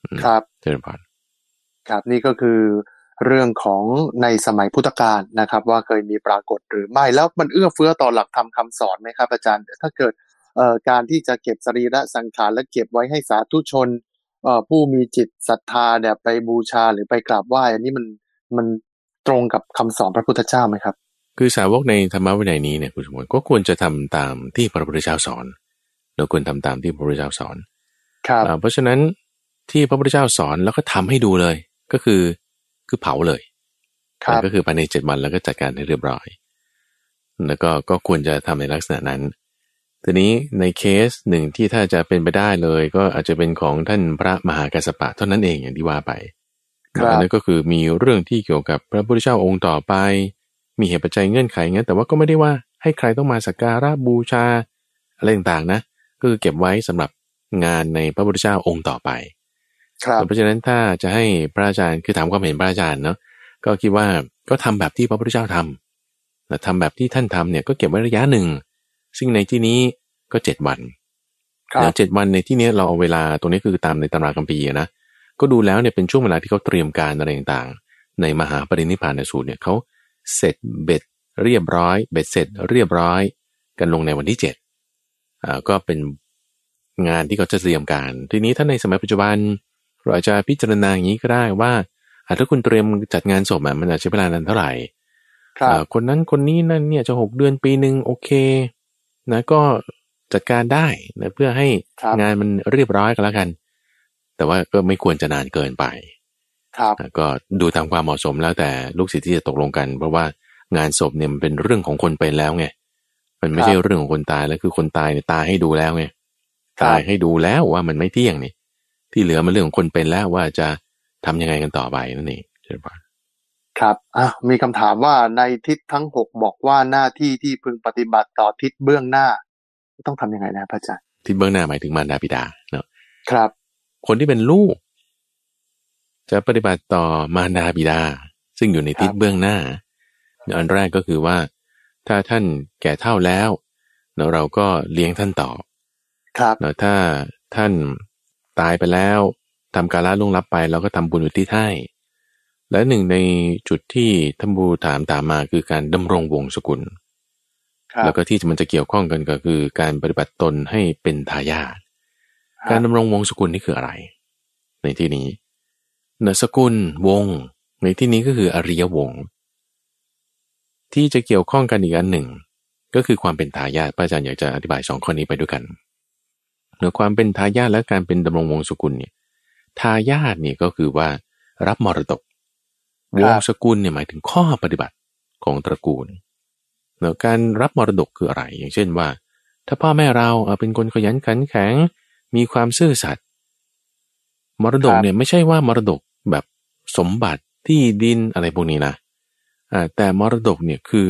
อืมครับเจริญพรครับนี่ก็คือเรื่องของในสมัยพุทธกาลนะครับ ว่าเคยมีปรากฏหรือไม่แล้วมันเอื้อเฟื้อต่อหลักธรรมคำสอนไหมครับ อาจารย์ถ้าเกิดเอ่อการที่จะเก็บสรีระสังขารและเก็บไว้ให้สาธุชนเอ่อผู้มีจิตศรัทธาเนี่ยไปบูชาหรือไปกราบไหว้อันนี้มันมัน ตรงกับคำสอนพระพุทธเจ้าไหมครับ คือสาวกในธรรมวินัยนี้เนี่ยคุณสมบัติก็ควรจะทำตามที่พระพุทธเจ้าสอนเราควรทำตามที่พระพุทธเจ้าสอนครับอ่าเพราะฉะนั้นที่พระพุทธเจ้าสอนแล้วก็ทำให้ดูเลย ก็คือคือเผาเลยครับก็คือภายในเจ็ดวันแล้วก็จัดการให้เรียบร้อย แล้วก็ก็ควรจะทำในลักษณะนั้น ทีนี้ในเคสหนึ่งที่ถ้าจะเป็นไปได้เลย ก็อาจจะเป็นของท่านพระมหากัสสปะเท่านั้นเองอย่างที่ว่าไปครับ อันนั้นก็คือมีเรื่องที่เกี่ยวกับพระพุทธเจ้าองค์ต่อไป มีเหตุปัจจัยเงื่อนไขงั้น แต่ว่าก็ไม่ได้ว่าให้ใครต้องมาสักการะบูชาอะไรต่างๆนะก็คือเก็บไว้สำหรับงานในพระพุทธเจ้าองค์ต่อไป ครับเพราะฉะนั้นถ้าจะให้พระอาจารย์คือถามความเห็นพระอาจารย์เนาะก็คิดว่าก็ทำแบบที่พระพุทธเจ้าทำแต่ทำแบบที่ท่านทำเนี่ยก็เก็บไว้ระยะหนึ่ง ซึ่งในที่นี้ก็เจ็ดวันครับเจ็ดวันในที่นี้เราเอาเวลาตรงนี้คือตามในตำราคัมภีร์นะ ก็ดูแล้วเนี่ยเป็นช่วงเวลาที่เขาเตรียมการอะไรต่างๆ ในมหาปรินิพพานสูตรเนี่ยเขาเสร็จเบ็ดเรียบร้อย เบ็ดเสร็จเรียบร้อย กันลงในวันที่เจ็ดอ่าก็เป็นงานที่เขาจะเตรียมการ ทีนี้ถ้าในสมัยปัจจุบันเราอาจจะพิจารณาอย่างนี้ก็ได้ว่าอะถ้าคุณเตรียมจัดงานศพอะมันอาจจะใช้เวลานานเท่าไหร่ครับอ่าคนนั้นคนนี้นั่นเนี่ยจะหกเดือนปีหนึ่งโอเคนะก็จัดการได้นะเพื่อให้ครับงานมันเรียบร้อยกันแล้วกัน แต่ว่าก็ไม่ควรจะนานเกินไป ครับอะก็ดูตามความเหมาะสมแล้วแต่ลูกศิษย์ที่จะตกลงกัน เพราะว่างานศพเนี่ยมันเป็นเรื่องของคนเป็นแล้วไงมันไม่ใช่เรื่องของคนตายแล้วคือคนตายเนี่ยตายให้ดูแล้วไงครับตายให้ดูแล้วว่ามันไม่เที่ยงนี่ที่เหลือมันเรื่องของคนเป็นแล้วว่าจะทำยังไงกันต่อไปนั่นเองใช่ปะครับอะมีคำถามว่าในทิศทั้งหกบอกว่าหน้าที่ที่พึงปฏิบัติต่อทิศเบื้องหน้า ต้องทำยังไงนะครับอาจารย์ที่เบื้องหน้าหมายถึงมารดาบิดาเนาะครับ คนที่เป็นลูก จะปฏิบัติต่อมารดาบิดา ซึ่งอยู่ในทิศเบื้องหน้า อันแรกก็คือว่า ถ้าท่านแก่เท่าแล้วเนาะเราก็เลี้ยงท่านต่อ ครับเนาะถ้าท่านตายไปแล้วทำการละล่วงลับไปเราก็ทำบุญอุทิศให้และหนึ่งในจุดที่ท่านบูถามตามมาคือการดำรงวงศกุลครับแล้วก็ที่มันจะเกี่ยวข้องกันก็คือการปฏิบัติตนให้เป็นทายาท การดำรงวงศกุลนี่คืออะไร ในที่นี้เนสกุลวง ในที่นี้ก็คืออริยวง ที่จะเกี่ยวข้องกันอีกอันหนึ่ง ก็คือความเป็นทายาทพระอาจารย์อยากจะอธิบายสองข้อนี้ไปด้วยกันเนื้อความเป็นทายาทและการเป็นดำรงวงศกุลเนี่ยทายาทเนี่ยก็คือว่ารับมรดกวงศกุลเนี่ยหมายถึงข้อปฏิบัติของตระกูลเนื้อการรับมรดกคืออะไร อย่างเช่นว่า ถ้าพ่อแม่เราเป็นคนขยันขันแข็ง มีความซื่อสัตย์มรดกเนี่ยไม่ใช่ว่ามรดกแบบสมบัติที่ดินอะไรพวกนี้นะแต่มรดกเนี่ยคือ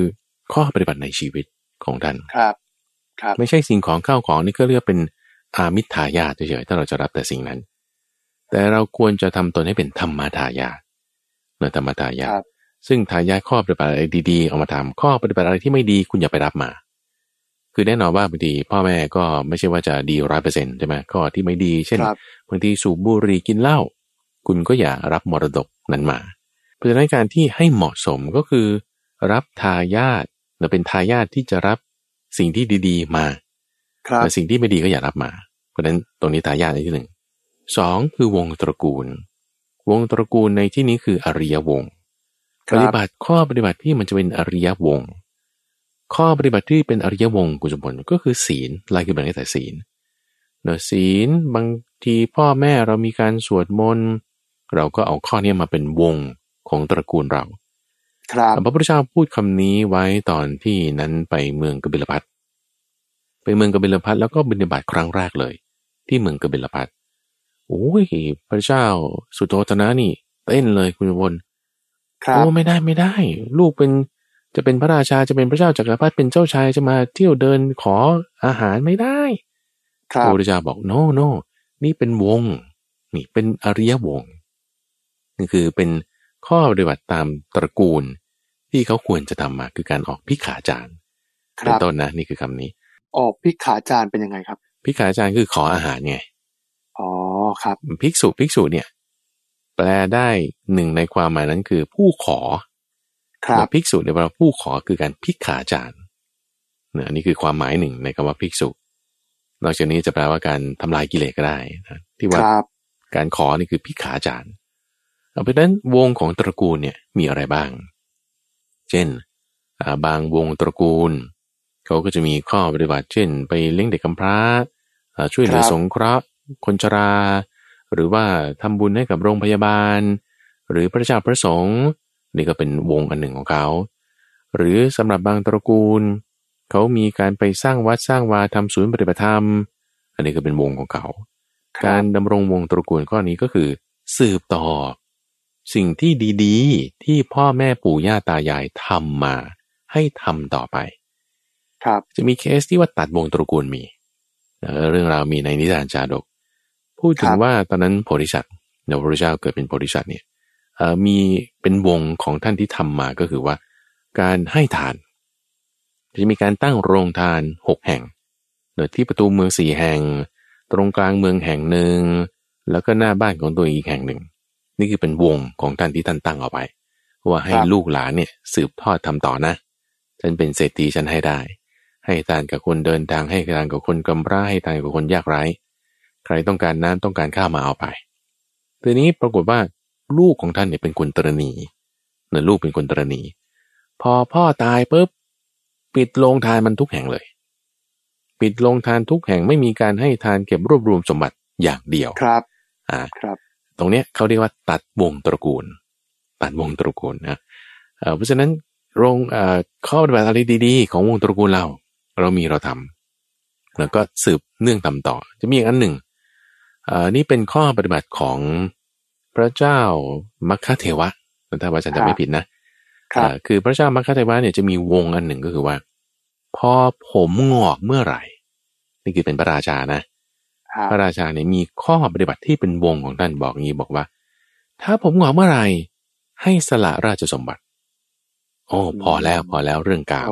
ข้อปฏิบัติในชีวิตของท่านครับครับไม่ใช่สิ่งของข้าวของนี่ก็เรียกเป็นอามิทายาทเฉยๆถ้าเราจะรับแต่สิ่งนั้น แต่เราควรจะทำตนให้เป็นธรรมทายาทนะธรรมทายาทซึ่งทายาทข้อปฏิบัติอะไรดีๆ เอามาทำข้อปฏิบัติอะไรที่ไม่ดีคุณอย่าไปรับมา คือแน่นอนว่าบางทีพ่อแม่ก็ไม่ใช่ว่าจะดีร้อยเปอร์เซ็นต์ใช่ไหมข้อที่ไม่ดีเช่นบางทีสูบบุหรี่กินเหล้าคุณก็อย่ารับมรดกนั้นมา เพราะฉะนั้นการที่ให้เหมาะสมก็คือ รับทายาทหรือเป็นทายาทที่จะรับสิ่งที่ดีๆมาแต่สิ่งที่ไม่ดีก็อย่ารับมา เพราะฉะนั้นตรงนี้ทายาทในที่หนึ่งสองคือวงตระกูล วงตระกูลในที่นี้คืออริยวงปฏิบัติข้อปฏิบัติที่มันจะเป็นอริยวง ข้อปฏิบัติที่เป็นอริยวงกุศลผลก็คือศีลลายคือบังแต่ศีลเนอศีลบางทีพ่อแม่เรามีการสวดมนต์เราก็เอาข้อนี้มาเป็นวงของตระกูลเรา ครับพระพุทธเจ้าพูดคำนี้ไว้ตอนที่นั้นไปเมืองกบิลพัทไปเมืองกบิลพัทแล้วก็บิณฑบาตครั้งแรกเลย ที่เมืองกบิลพัทโอ้ยพระเจ้าสุโธธนะนี่เต้นเลยคุณวนโอ้ไม่ได้ไม่ได้ ลูกเป็น จะเป็นพระราชาจะเป็นพระเจ้าจักรพรรดิเป็นเจ้าชายจะมาเที่ยวเดินขออาหารไม่ได้พระพุทธเจ้าบอกโนโนนี่เป็นวง นี่เป็นอริยวงนี่คือเป็นข้อปฏิบัติตามตระกูล ที่เขาควรจะทำมาคือการออกพิขาจารเป็นต้นนะนี่คือคำนี้ ออกพิขาจารเป็นยังไงครับ พิขาจารคือขออาหารไงอ๋อครับ ภิกษุภิกษุเนี่ย แปลได้หนึ่งในความหมายนั้นคือผู้ขอ ครับภิกษุเนี่ยเราผู้ขอคือการพิขาจารเนี่ยนี่คือความหมายหนึ่งในคำว่าภิกษุ นอกจากนี้จะแปลว่าการทำลายกิเลสก็ได้นะที่ว่าการขอนี่คือพิขาจารเพราะนั้นวงของตระกูลเนี่ยมีอะไรบ้าง เช่น บางวงตระกูล เขาก็จะมีข้อปฏิบัติ เช่น ไปเลี้ยงเด็กกำพร้า ช่วยเหลือสงเคราะห์ คนชรา หรือว่าทำบุญให้กับโรงพยาบาล หรือพระเจ้าพระสงฆ์ นี่ก็เป็นวงอันหนึ่งของเขา หรือสำหรับบางตระกูล เขามีการไปสร้างวัดสร้างวาทำศูนย์ปฏิบัติธรรม อันนี้ก็เป็นวงของเขา การดำรงวงตระกูลข้อนี้ก็คือ สืบต่อ สิ่งที่ดีๆ ที่พ่อแม่ปู่ย่าตายายทำมา ให้ทำต่อไป ครับจะมีเคสที่ว่าตัดวงตระกูลมีเรื่องราวมีในนิทานจาดก พูดถึงว่าตอนนั้นโพธิสัตว์เนพระเจ้าเกิดเป็นโพธิสัตว์เนี่ย มีเป็นวงของท่านที่ทำมาก็คือว่า การให้ทานจะมีการตั้งโรงทานหกแห่ง โดยที่ประตูเมืองสี่แห่ง ตรงกลางเมืองแห่งหนึ่ง แล้วก็หน้าบ้านของตัวอีกแห่งหนึ่ง นี่คือเป็นวงของท่านที่ท่านตั้งเอาไว้ว่าให้ลูกหลานเนี่ยสืบทอดทำต่อนะฉันเป็นเศรษฐีฉันให้ได้ ให้ทานกับคนเดินทางให้ทานกับคนกำพร้าให้ทานกับคนยากไร้ ใครต้องการน้ำต้องการข้าวมาเอาไปทีนี้ปรากฏว่า ลูกของท่านเนี่ยเป็นคนตรณีเนะลูกเป็นคนตรณี พอพ่อตายปุ๊บปิดโรงทานมันทุกแห่งเลย ปิดโรงทานทุกแห่งไม่มีการให้ทานเก็บรวบรวมสมบัติอย่างเดียวครับอ่าครับ ตรงเนี้ยเขาเรียกว่าตัดวงตระกูล ตัดวงตระกูลนะเพราะฉะนั้นโรงข้อปฏิบัติอะไรดีๆ ของวงตระกูลเรา เรามีเราทำแล้วก็สืบเนื่องตาต่อ จะมีอีกอันหนึ่งนี่เป็นข้อปฏิบัติของ พระเจ้ามัคคเทวะถ้าว่าฉันจำไม่ผิดนะคือพระเจ้ามัคคเทวะเนี่ยจะมีวงอันหนึ่งก็คือว่า พอผมงอกเมื่อไหร่ นี่คือเป็นพระราชานะ พระราชาเนี่ยมีข้อปฏิบัติที่เป็นวงของท่านบอกงี้บอกว่า ถ้าผมหงอกเมื่อไรให้สละราชสมบัติ โอ้ พอแล้วพอแล้วเรื่องกาว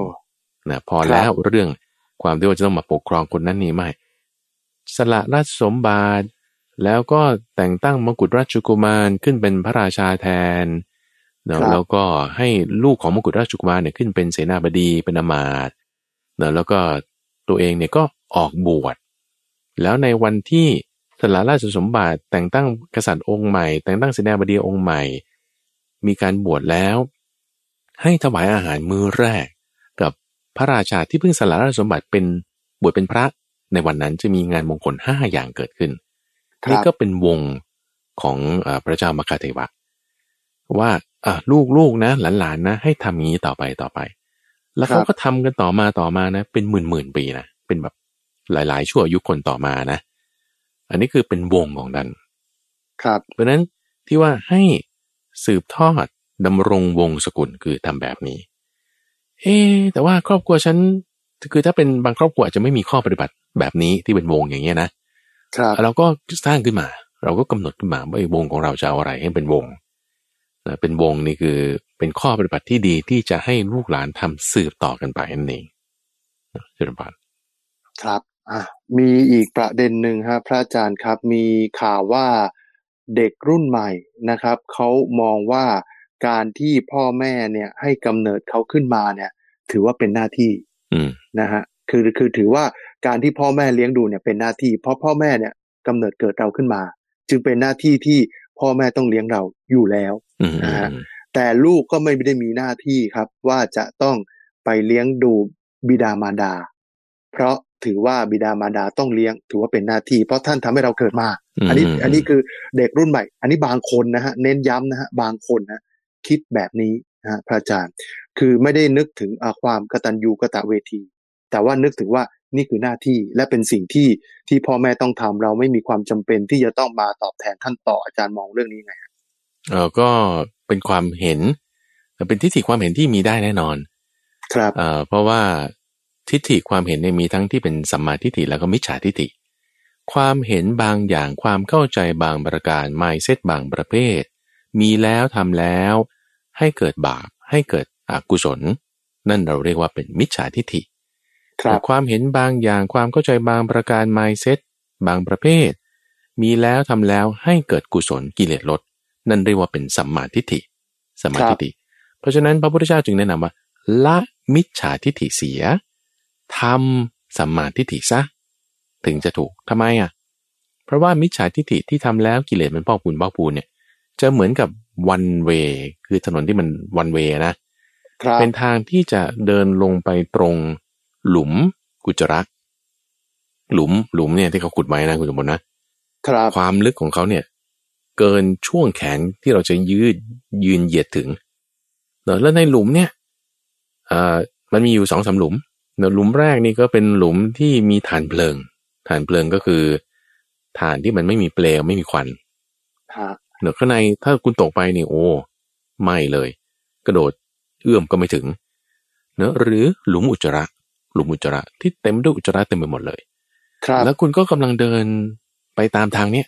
นะพอแล้วเรื่องความที่ว่าจะต้องมาปกครองคนนั้นนี่ไม่สละราชสมบัติ แล้วก็แต่งตั้งมกุฎราชกุมารขึ้นเป็นพระราชาแทนแล้วก็ให้ลูกของมกุฎราชกุมารเนี่ยขึ้นเป็นเสนาบดีเป็นอมาตย์แล้วก็ตัวเองเนี่ยก็ออกบวช แล้วในวันที่สละราชสมบัติแต่งตั้งกษัตริย์องค์ใหม่ แต่งตั้งเสนาบดีองค์ใหม่ มีการบวชแล้ว ให้ถวายอาหารมื้อแรก กับพระราชาที่เพิ่งสละราชสมบัติเป็นบวชเป็นพระ ในวันนั้นจะมีงานมงคลห้าอย่างเกิดขึ้น นี่ก็เป็นวงของพระเจ้ามคาเทวะ ว่าลูกๆนะ หลานๆนะ ให้ทำอย่างนี้ต่อไปต่อไป แล้วเขาก็ทำกันต่อมาต่อมานะ เป็นหมื่นๆปีนะเป็นแบบหลาย ๆ ชั่วอายุคนต่อมานะ อันนี้คือเป็นวงของดันครับเพราะนั้นที่ว่าให้สืบทอดดำรงวงศกุลคือทำแบบนี้ เอ๊แต่ว่าครอบครัวฉันคือถ้าเป็นบางครอบครัวอาจจะไม่มีข้อปฏิบัติแบบนี้ที่เป็นวงอย่างเงี้ยนะครับ เราก็สร้างขึ้นมา เราก็กำหนดขึ้นมาว่าวงของเราจะเอาอะไรให้เป็นวงนะเป็นวงนี่คือเป็นข้อปฏิบัติที่ดีที่จะให้ลูกหลานทำสืบต่อกันไปนั่นเองเจริญพรครับอะมีอีกประเด็นหนึ่งครับพระอาจารย์ครับ มีข่าวว่าเด็กรุ่นใหม่นะครับเขามองว่าการที่พ่อแม่เนี่ยให้กำเนิดเขาขึ้นมาเนี่ย ถือว่าเป็นหน้าที่นะฮะคือคือถือว่า การที่พ่อแม่เลี้ยงดูเนี่ยเป็นหน้าที่ เพราะพ่อแม่เนี่ยกำเนิดเกิดเราขึ้นมา จึงเป็นหน้าที่ที่พ่อแม่ต้องเลี้ยงเราอยู่แล้วนะฮะแต่ลูกก็ไม่ได้มีหน้าที่ครับ ว่าจะต้องไปเลี้ยงดูบิดามารดา เพราะถือว่าบิดามารดาต้องเลี้ยง ถือว่าเป็นหน้าที่ เพราะท่านทำให้เราเกิดมา อันนี้อันนี้คือเด็กรุ่นใหม่ อันนี้บางคนนะฮะเน้นย้ำนะฮะบางคนนะคิดแบบนี้นะพระอาจารย์ คือไม่ได้นึกถึงความกตัญญูกตเวที แต่ว่านึกถึงว่า นี่คือหน้าที่และเป็นสิ่งที่ที่พ่อแม่ต้องทำเราไม่มีความจำเป็นที่จะต้องมาตอบแทนท่านต่ออาจารย์มองเรื่องนี้ไงเออก็เป็นความเห็นเป็นทิฏฐิความเห็นที่มีได้แน่นอน ครับเอ่อเพราะว่าทิฏฐิความเห็นเนี่ยมีทั้งที่เป็นสัมมาทิฏฐิแล้วก็มิจฉาทิฏฐิความเห็นบางอย่างความเข้าใจบางประการไมเซตบางประเภท มีแล้วทำแล้ว ให้เกิดบาปให้เกิดอกุศล นั่นเราเรียกว่าเป็นมิจฉาทิฏฐิ ความเห็นบางอย่างความเข้าใจบางประการไมเซตบางประเภท มีแล้วทำแล้วให้เกิดกุศลกิเลสลด นั่นเรียกว่าเป็นสัมมาทิฏฐิสัมมาทิฏฐิเพราะฉะนั้นพระพุทธเจ้าจึงแนะนำว่าละมิจฉาทิฏฐิเสียทำสัมมาทิฏฐิซะ ถึงจะถูกทำไมอะ เพราะว่ามิจฉาทิฏฐิที่ทำแล้วกิเลสมันพอกปูนพอกปูนเนี่ยจะเหมือนกับวันเวคือถนนที่มันวันเวนะ เป็นทางที่จะเดินลงไปตรง หลุมกุจระหลุมหลุมเนี่ยที่เขาขุดไว้นะคุณสมบัตินะความลึกของเขาเนี่ย เกินช่วงแขนที่เราจะยืดยืนเหยียดถึงแล้วในหลุมเนี่ยอ่ามันมีอยู่สองสาหลุมหลุมแรกนี่ก็เป็นหลุมที่มีฐานเพลิงฐานเพลิงก็คือฐานที่มันไม่มีเปลวไม่มีควันเนอะข้างในถ้าคุณตกไปนี่โอ้ไม่เลย กระโดดเอื้อมก็ไม่ถึงเนอะหรือหลุมอุจจาระ หลุมอุจจาระที่เต็มด้วยอุจจาระเต็มไปหมดเลย ครับ แล้วคุณก็กำลังเดินไปตามทางเนี้ย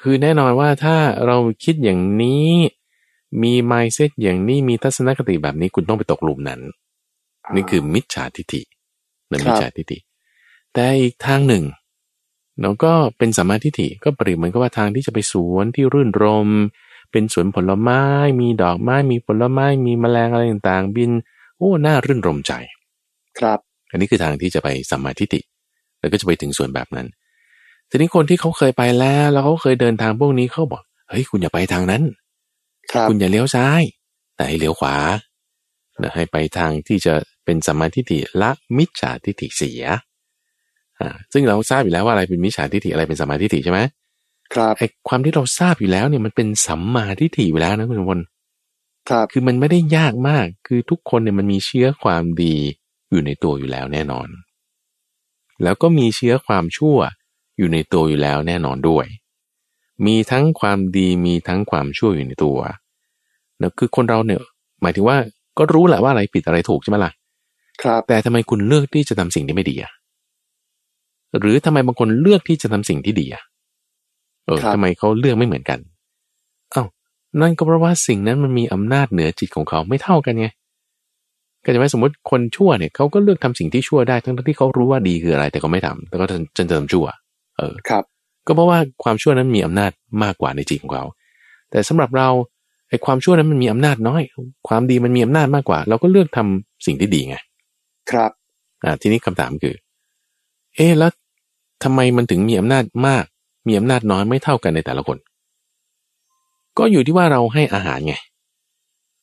คือแน่นอนว่าถ้าเราคิดอย่างนี้ มีไมเซ็ตอย่างนี้มีทัศนคติแบบนี้คุณต้องไปตกหลุมนั้น นี่คือมิจฉาทิฏฐินะมิจฉาทิฏฐิแต่อีกทางหนึ่งเราก็เป็นสัมมาทิฏฐิก็เปรียบเหมือนกับว่าทางที่จะไปสวนที่รื่นรม เป็นสวนผลไม้ มีดอกไม้ มีผลไม้ มีแมลงอะไรต่างๆ บิน โอ้ น่ารื่นรมใจ ครับ อันนี้คือทางที่จะไปสัมมาทิฏฐิแล้วก็จะไปถึงส่วนแบบนั้น ทีนี้คนที่เขาเคยไปแล้ว แล้วเขาเคยเดินทางพวกนี้เขาบอก เฮ้ยคุณอย่าไปทางนั้น ครับคุณอย่าเลี้ยวซ้าย แต่ให้เลี้ยวขวานะให้ไปทางที่จะเป็นสัมมาทิฏฐิละมิจฉาทิฏฐิเสียอ่าซึ่งเราทราบอยู่แล้วว่าอะไรเป็นมิจฉาทิฏฐิอะไรเป็นสัมมาทิฏฐิใช่ไหมครับไอ้ความที่เราทราบอยู่แล้วเนี่ยมันเป็นสัมมาทิฏฐิอยู่แล้วนะคุณวนครับ คือมันไม่ได้ยากมาก คือทุกคนเนี่ยมันมีเชื้อความดี อยู่ในตัวอยู่แล้วแน่นอน แล้วก็มีเชื้อความชั่วอยู่ในตัวอยู่แล้วแน่นอนด้วย มีทั้งความดีมีทั้งความชั่วอยู่ในตัวนะคือคนเราเนี่ย หมายถึงว่าก็รู้แหละว่าอะไรผิดอะไรถูกใช่ไหมล่ะ ครับ แต่ทำไมคุณเลือกที่จะทำสิ่งที่ไม่ดีอะหรือทำไมบางคนเลือกที่จะทำสิ่งที่ดีอะเออทำไมเขาเลือกไม่เหมือนกัน เอ้านั่นก็เพราะว่าสิ่งนั้นมันมีอำนาจเหนือจิตของเขาไม่เท่ากันไง ก็จะไม่สมมติคนชั่วเนี่ยเขาก็เลือกทำสิ่งที่ชั่วได้ทั้งที่เขารู้ว่าดีคืออะไร แต่เขาไม่ทำแต่ก็จนเติมชั่ว เออครับ ก็เพราะว่าความชั่วนั้นมีอำนาจมากกว่าในจิตของเขา แต่สำหรับเราไอ้ความชั่วนั้นมันมีอำนาจน้อย ความดีมันมีอำนาจมากกว่า เราก็เลือกทำสิ่งที่ดีไง ครับอ่าทีนี้คำถามคือ เอ๊แล้วทำไมมันถึงมีอำนาจมาก มีอำนาจน้อยไม่เท่ากันในแต่ละคน ก็อยู่ที่ว่าเราให้อาหารไง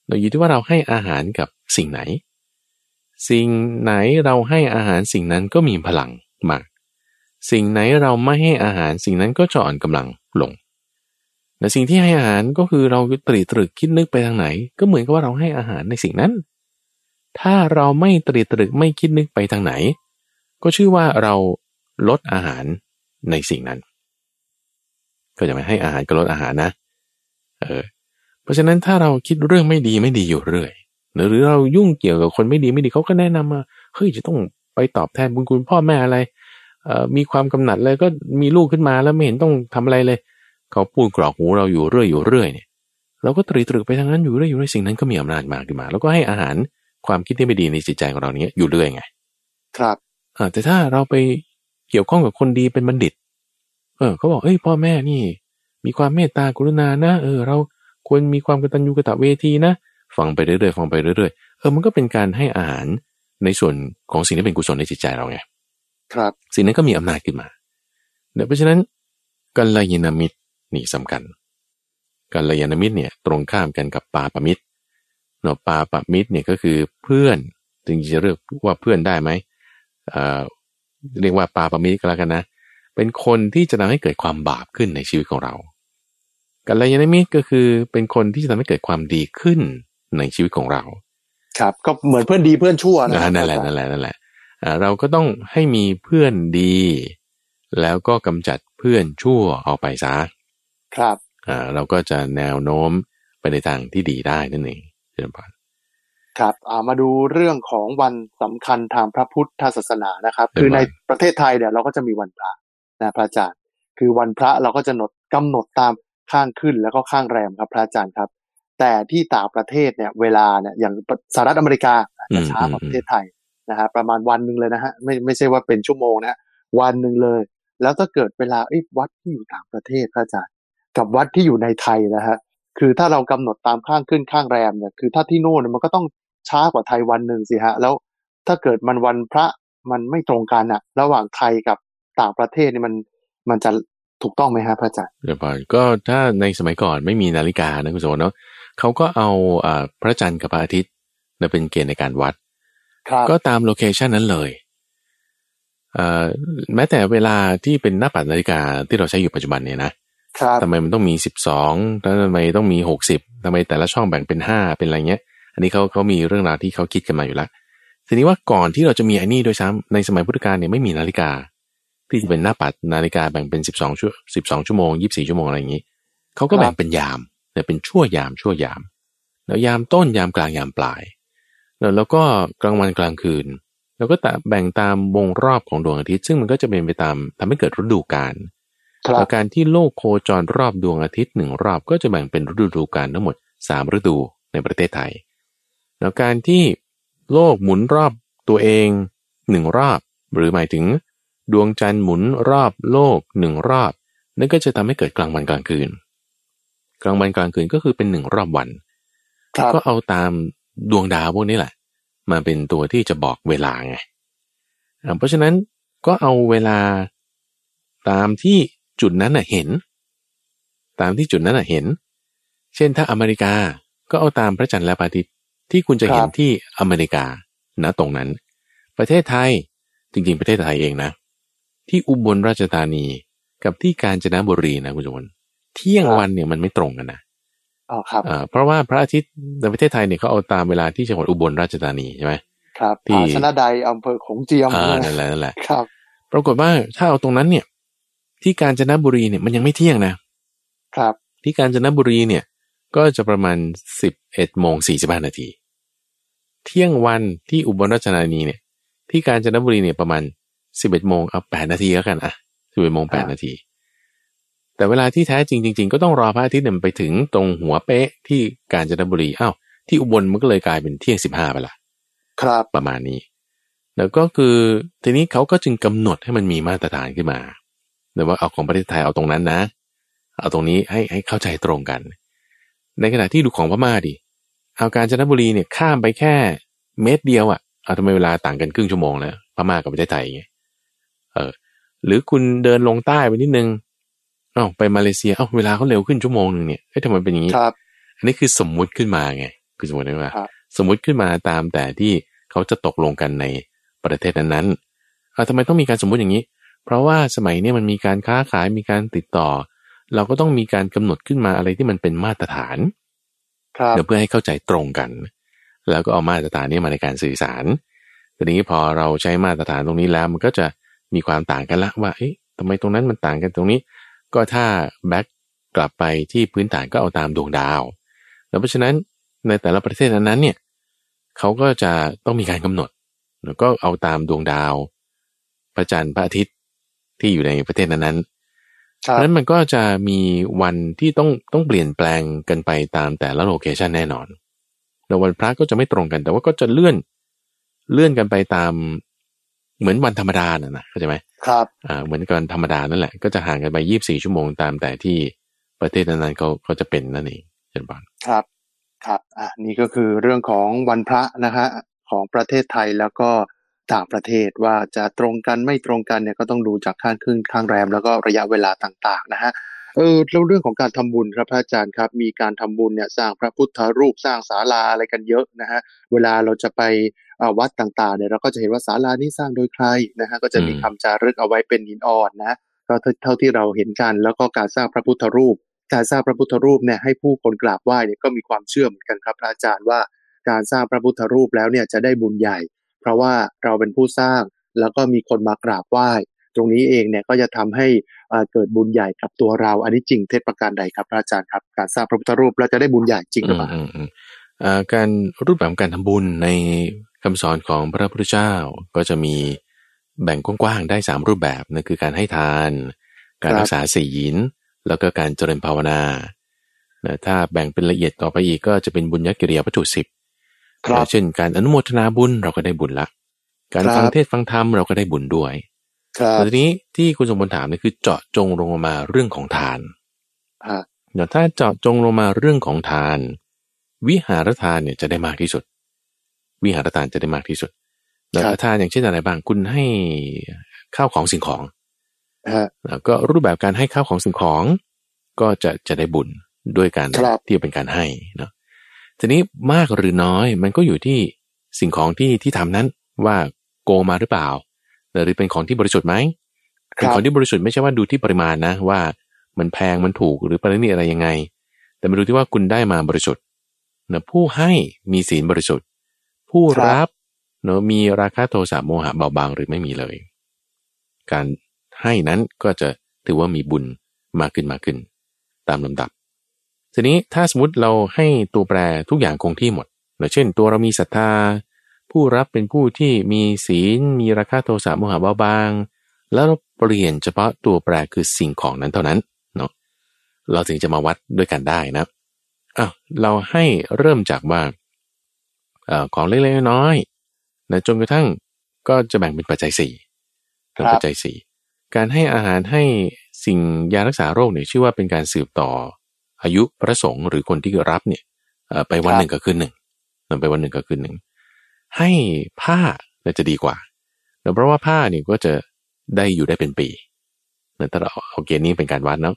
เราอยู่ที่ว่าเราให้อาหารกับสิ่งไหน สิ่งไหนเราให้อาหารสิ่งนั้นก็มีพลังมากสิ่งไหนเราไม่ให้อาหารสิ่งนั้นก็จะอ่อนกำลังลงแต่สิ่งที่ให้อาหารก็คือเราตรีตรึกคิดนึกไปทางไหน ก็เหมือนกับว่าเราให้อาหารในสิ่งนั้น ถ้าเราไม่ตรีตรึกไม่คิดนึกไปทางไหน ก็ชื่อว่าเราลดอาหารในสิ่งนั้น ก็จะไม่ให้อาหารก็ลดอาหารนะ เออ เพราะฉะนั้นถ้าเราคิดเรื่องไม่ดีไม่ดีอยู่เรื่อย หรือเรายุ่งเกี่ยวกับคนไม่ดีไม่ดีเขาก็แนะนำมาเฮ้ยจะต้องไปตอบแทนบุญคุณพ่อแม่อะไรเอ่อมีความกำหนัดเลยก็มีลูกขึ้นมาแล้วไม่เห็นต้องทำอะไรเลย เขาพูดกรอกหูเราอยู่เรื่อยอยู่เรื่อยเนี่ยเราก็ตรีตรึกไปทางนั้นอยู่เรื่อยอยู่เรื่อยสิ่งนั้นก็มีอำนาจมากขึ้นมา แล้วก็ให้อาหารความคิดที่ไม่ดีในจิตใจของเราเนี้ยอยู่เรื่อยไง ครับอ่าแต่ถ้าเราไปเกี่ยวข้องกับคนดีเป็นบัณฑิต เออเขาบอกเอ้ยพ่อแม่นี่ มีความเมตตากรุณานะ เออ เราควรมีความกตัญญูกตเวทีนะ ฟังไปเรื่อยๆฟังไปเรื่อยๆเออมันก็เป็นการให้อาหารในส่วนของสิ่งที่เป็นกุศลในจิตใจเราไงครับสิ่งนั้นก็มีอำนาจขึ้นมาเดี๋ยวเพราะฉะนั้นกัลยาณมิตรนี่สำคัญกัลยาณมิตรเนี่ยตรงข้ามกันกับปาปมิตรเนาะปาปมิตรเนี่ยก็คือเพื่อนจริงๆจะเรียกว่าเพื่อนได้ไหมเอ่อเรียกว่าปาปมิตรก็แล้วกันนะ เป็นคนที่จะทำให้เกิดความบาปขึ้นในชีวิตของเรากัลยาณมิตรก็คือเป็นคนที่จะทำให้เกิดความดีขึ้น ในชีวิตของเรา ครับก็เหมือนเพื่อนดีเพื่อนชั่วนะนั่นแหละนั่นแหละนั่นแหละเราก็ต้องให้มีเพื่อนดี แล้วก็กำจัดเพื่อนชั่วออกไปซะครับอ่าเราก็จะแนวโน้มไปในทางที่ดีได้นั่นเองเชิญพานครับอ่ามาดูเรื่องของวันสำคัญทางพระพุทธศาสนานะครับ คือในประเทศไทยเนี่ยเราก็จะมีวันพระนะพระอาจารย์ คือวันพระเราก็จะหนดกำหนดตามข้างขึ้นแล้วก็ข้างแรมครับพระอาจารย์ครับ แต่ที่ต่างประเทศเนี่ยเวลาเนี่ยอย่างสหรัฐอเมริกาจะช้ากว่าประเทศไทยนะฮะประมาณวันหนึ่งเลยนะฮะไม่ไม่ใช่ว่าเป็นชั่วโมงนะวันหนึ่งเลย แล้วถ้าเกิดเวลาไอ้วัดที่อยู่ต่างประเทศพระอาจารย์กับวัดที่อยู่ในไทยนะฮะคือถ้าเรากำหนดตามข้างขึ้นข้างแรมเนี่ยคือถ้าที่โน่นมันก็ต้องช้ากว่าไทยวันหนึ่งสิฮะแล้วถ้าเกิดมันวันพระมันไม่ตรงกันอะระหว่างไทยกับต่างประเทศนี่มันมันจะถูกต้องไหมฮะพระอาจารย์เดี๋ยวก็ถ้าในสมัยก่อนไม่มีนาฬิกานะคุณโสเนาะ เขาก็เอาอ่าพระจันทร์กับพระอาทิตย์เป็นเกณฑ์ในการวัด ก็ตามโลเคชันนั้นเลยแม้แต่เวลาที่เป็นหน้าปัดนาฬิกาที่เราใช้อยู่ปัจจุบันเนี่ยนะทำไมมันต้องมีสิบสองแล้วทำไมต้องมีหกสิบทำไมแต่ละช่องแบ่งเป็นห้าเป็นอะไรเงี้ย อันนี้เขาเขามีเรื่องราวที่เขาคิดกันมาอยู่แล้วทีนี้ว่าก่อนที่เราจะมีอันนี้โดยซ้ำในสมัยพุทธกาลเนี่ยไม่มีนาฬิกา ที่จะเป็นหน้าปัดนาฬิกาแบ่งเป็นสิบสองชั่วสิบสองชั่วโมงยี่สิบสี่ชั่วโมงอะไรอย่างนี้เขาก็แบ่งเป็นยาม เนี่ยเป็นชั่วยามชั่วยามแล้วยามต้นยามกลางยามปลายแล้วก็กลางวันกลางคืน แล้วก็แบ่งตามวงรอบของดวงอาทิตย์ ซึ่งมันก็จะเป็นไปตามทำให้เกิดฤดูกาลแล้วการที่โลกโคจรรอบดวงอาทิตย์หนึ่งรอบก็จะแบ่งเป็นฤดูกาลทั้งหมดสามฤดูในประเทศไทย แล้วการที่โลกหมุนรอบตัวเองหนึ่งรอบ หรือหมายถึง ดวงจันทร์หมุนรอบโลกหนึ่งรอบ นั่นก็จะทำให้เกิดกลางวันกลางคืน กลางวันกลางคืนก็คือเป็นหนึ่งรอบวัน ก็เอาตามดวงดาวพวกนี้แหละ มาเป็นตัวที่จะบอกเวลาไง เพราะฉะนั้นก็เอาเวลาตามที่จุดนั้นน่ะเห็น ตามที่จุดนั้นน่ะเห็น เช่นถ้าอเมริกาก็เอาตามพระจันทร์และพระอาทิตย์ที่คุณจะเห็นที่อเมริกาณตรงนั้น ประเทศไทยจริงๆประเทศไทยเองนะ ที่อุบลราชธานีกับที่กาญจนบุรีนะคุณจวน เที่ยงวันเนี่ยมันไม่ตรงกันนะอ๋อครับเพราะว่าพระอาทิตย์ในประเทศไทยเนี่ยเขาเอาตามเวลาที่จังหวัดอุบลราชธานีใช่ไหมครับที่ชนะใดอำเภอของเจียมอ่านั่นแหละนั่นแหละครับ ปรากฏว่าถ้าเอาตรงนั้นเนี่ย ที่กาญจนบุรีเนี่ยมันยังไม่เที่ยงนะ ครับ ที่กาญจนบุรีเนี่ย ก็จะประมาณสิบเอ็ดโมงสี่สิบห้านาทีเที่ยงวันที่อุบลราชธานีเนี่ย ที่กาญจนบุรีเนี่ยประมาณสิบเอ็ดโมงเอาแปดนาทีแล้วกันอะสิบเอ็ดโมงแปดนาที แต่เวลาที่แท้จริงจริงๆก็ต้องรอพระอาทิตย์เนี่ยไปถึงตรงหัวเป๊ะที่กาญจนบุรีอ้าวที่อุบลมันก็เลยกลายเป็นเที่ยงสิบห้าไปละครับประมาณนี้ แล้วก็คือทีนี้เขาก็จึงกำหนดให้มันมีมาตรฐานขึ้นมาแต่ว่าเอาของประเทศไทยเอาตรงนั้นนะ เอาตรงนี้ให้ให้เข้าใจตรงกัน ในขณะที่ดูของพม่าดิเอาการจนบุรีเนี่ยข้ามไปแค่เมตรเดียวอะ่ะเอาทำไมเวลาต่างกันครึ่งชั่วโมงแล้วพม่ากับประเทศไทยไงเงี้ยเออหรือคุณเดินลงใต้ไปนิดนึง เอ้าไปมาเลเซีย เอ้าเวลาเขาเร็วขึ้นชั่วโมงหนึ่งเนี่ยเฮ้ยทำไมเป็นอย่างนี้ครับอันนี้คือสมมุติขึ้นมาไง คือสมมติว่าสมมุติขึ้นมาตามแต่ที่เขาจะตกลงกันในประเทศนั้นๆเอาทำไมต้องมีการสมมุติอย่างนี้ เพราะว่าสมัยนี้มันมีการค้าขายมีการติดต่อ เราก็ต้องมีการกำหนดขึ้นมาอะไรที่มันเป็นมาตรฐานเพื่อให้เข้าใจตรงกัน แล้วก็เอามาตรฐานนี้มาในการสื่อสารทีนี้พอเราใช้มาตรฐานตรงนี้แล้วมันก็จะมีความต่างกันละว่า เอ๊ะทำไมตรงนั้นมันต่างกันตรงนี้ ก็ถ้าแบ็กกลับไปที่พื้นฐานก็เอาตามดวงดาว แล้วเพราะฉะนั้นในแต่ละประเทศนั้นเนี่ยเขาก็จะต้องมีการกำหนด แล้วก็เอาตามดวงดาว พระจันทร์พระอาทิตย์ที่อยู่ในประเทศนั้นๆเพราะฉะนั้นมันก็จะมีวันที่ต้องต้องเปลี่ยนแปลงกันไปตามแต่ละโลเคชันแน่นอน แล้ววันพระก็จะไม่ตรงกัน แต่ว่าก็จะเลื่อนเลื่อนกันไปตาม เหมือนวันธรรมดาน่ะนะเข้าใจไหมครับอ่าเหมือนกันธรรมดานั่นแหละก็จะห่างกันไปยี่บสี่ชั่วโมงตามแต่ที่ประเทศนั้นๆเขาเขาจะเป็นนั่นเองเช่นบานครับครับอ่านี่ก็คือเรื่องของวันพระนะฮะของประเทศไทยแล้วก็ต่างประเทศว่าจะตรงกันไม่ตรงกันเนี่ยก็ต้องดูจากข้างขึ้นข้างแรม แล้วก็ระยะเวลาต่างๆนะฮะ เออแล้วเรื่องของการทำบุญครับพระอาจารย์ครับ มีการทำบุญเนี่ยสร้างพระพุทธรูปสร้างศาลาอะไรกันเยอะนะฮะเวลาเราจะไปวัดต่างๆเนี่ยเราก็จะเห็นว่าศาลานี้สร้างโดยใครนะฮะก็จะมีคำจารึกเอาไว้เป็นหินอ่อนนะก็เท่าที่เราเห็นกันแล้วก็การสร้างพระพุทธรูป การสร้างพระพุทธรูปเนี่ยให้ผู้คนกราบไหว้เนี่ยก็มีความเชื่อเหมือนกันครับพระอาจารย์ว่าการสร้างพระพุทธรูปแล้วเนี่ยจะได้บุญใหญ่ เพราะว่าเราเป็นผู้สร้างแล้วก็มีคนมากราบไหว้ ตรงนี้เองเนี่ยก็จะทำให้ เกิดบุญใหญ่กับตัวเรา อันนี้จริงเทศประการใดครับอาจารย์ครับการสร้างพระพุทธรูปเราจะได้บุญใหญ่จริงหรือเปล่าการรูปแบบการทำบุญในคำสอนของพระพุทธเจ้าก็จะมีแบ่งกว้างๆได้สามรูปแบบนั่นคือการให้ทาน การรักษาศีลแล้วก็การเจริญภาวนาถ้าแบ่งเป็นละเอียดต่อไปอีกก็จะเป็นบุญญกิริยาวัตถุสิบเช่นการอนุโมทนาบุญเราก็ได้บุญละ การฟังเทศฟังธรรมเราก็ได้บุญด้วย แต่ทีนี้ที่คุณสมบูรณ์ถามนี่คือเจาะจงลงมาเรื่องของทานเดี๋ยวถ้าเจาะจงลงมาเรื่องของทาน วิหารทานเนี่ยจะได้มากที่สุด วิหารทานจะได้มากที่สุดแล้วทานอย่างเช่นอะไรบ้างคุณให้ข้าวของสิ่งของแล้วก็รูปแบบการให้ข้าวของสิ่งของ ก็จะจะได้บุญด้วยการที่เป็นการให้เนาะทีนี้มากหรือน้อยมันก็อยู่ที่สิ่งของที่ที่ทำนั้นว่าโกมาหรือเปล่า หรือเป็นของที่บริสุทธิ์ไหมเป็นของที่บริสุทธิ์ไม่ใช่ว่าดูที่ปริมาณนะ ว่ามันแพงมันถูกหรือปริมาณอะไรยังไง แต่มาดูที่ว่าคุณได้มาบริสุทธิ์นะผู้ให้มีศีลบริสุทธิ์ ผู้รับเนอะมีราคะโทสะโมหะเบาบางหรือไม่มีเลย การให้นั้นก็จะถือว่ามีบุญมากขึ้นมากขึ้น ตามลำดับ ทีนี้ถ้าสมมติเราให้ตัวแปรทุกอย่างคงที่หมดเช่น ตัวเรามีศรัทธา ผู้รับเป็นผู้ที่มีศีลมีราคะโทสะโมหะเบาบาง แล้วเราเปลี่ยนเฉพาะตัวแปรคือสิ่งของนั้นเท่านั้นเนาะเราถึงจะมาวัดด้วยกันได้นะอ้าวเราให้เริ่มจากว่าของเล็กๆน้อยๆนะจนกระทั่งก็จะแบ่งเป็นปัจจัยสี่ปัจจัยสี่การให้อาหารให้สิ่งยารักษาโรคเนี่ยชื่อว่าเป็นการสืบต่ออายุพระสงฆ์หรือคนที่รับเนี่ยไปวันหนึ่งก็คืนหนึ่งนไปวันหนึ่งก็คืนหนึ่ง ให้ผ้าจะดีกว่าเพราะว่าผ้าเนี่ยก็จะได้อยู่ได้เป็นปีถ้าเราเอาเกณฑ์นี้เป็นการวัดเนาะ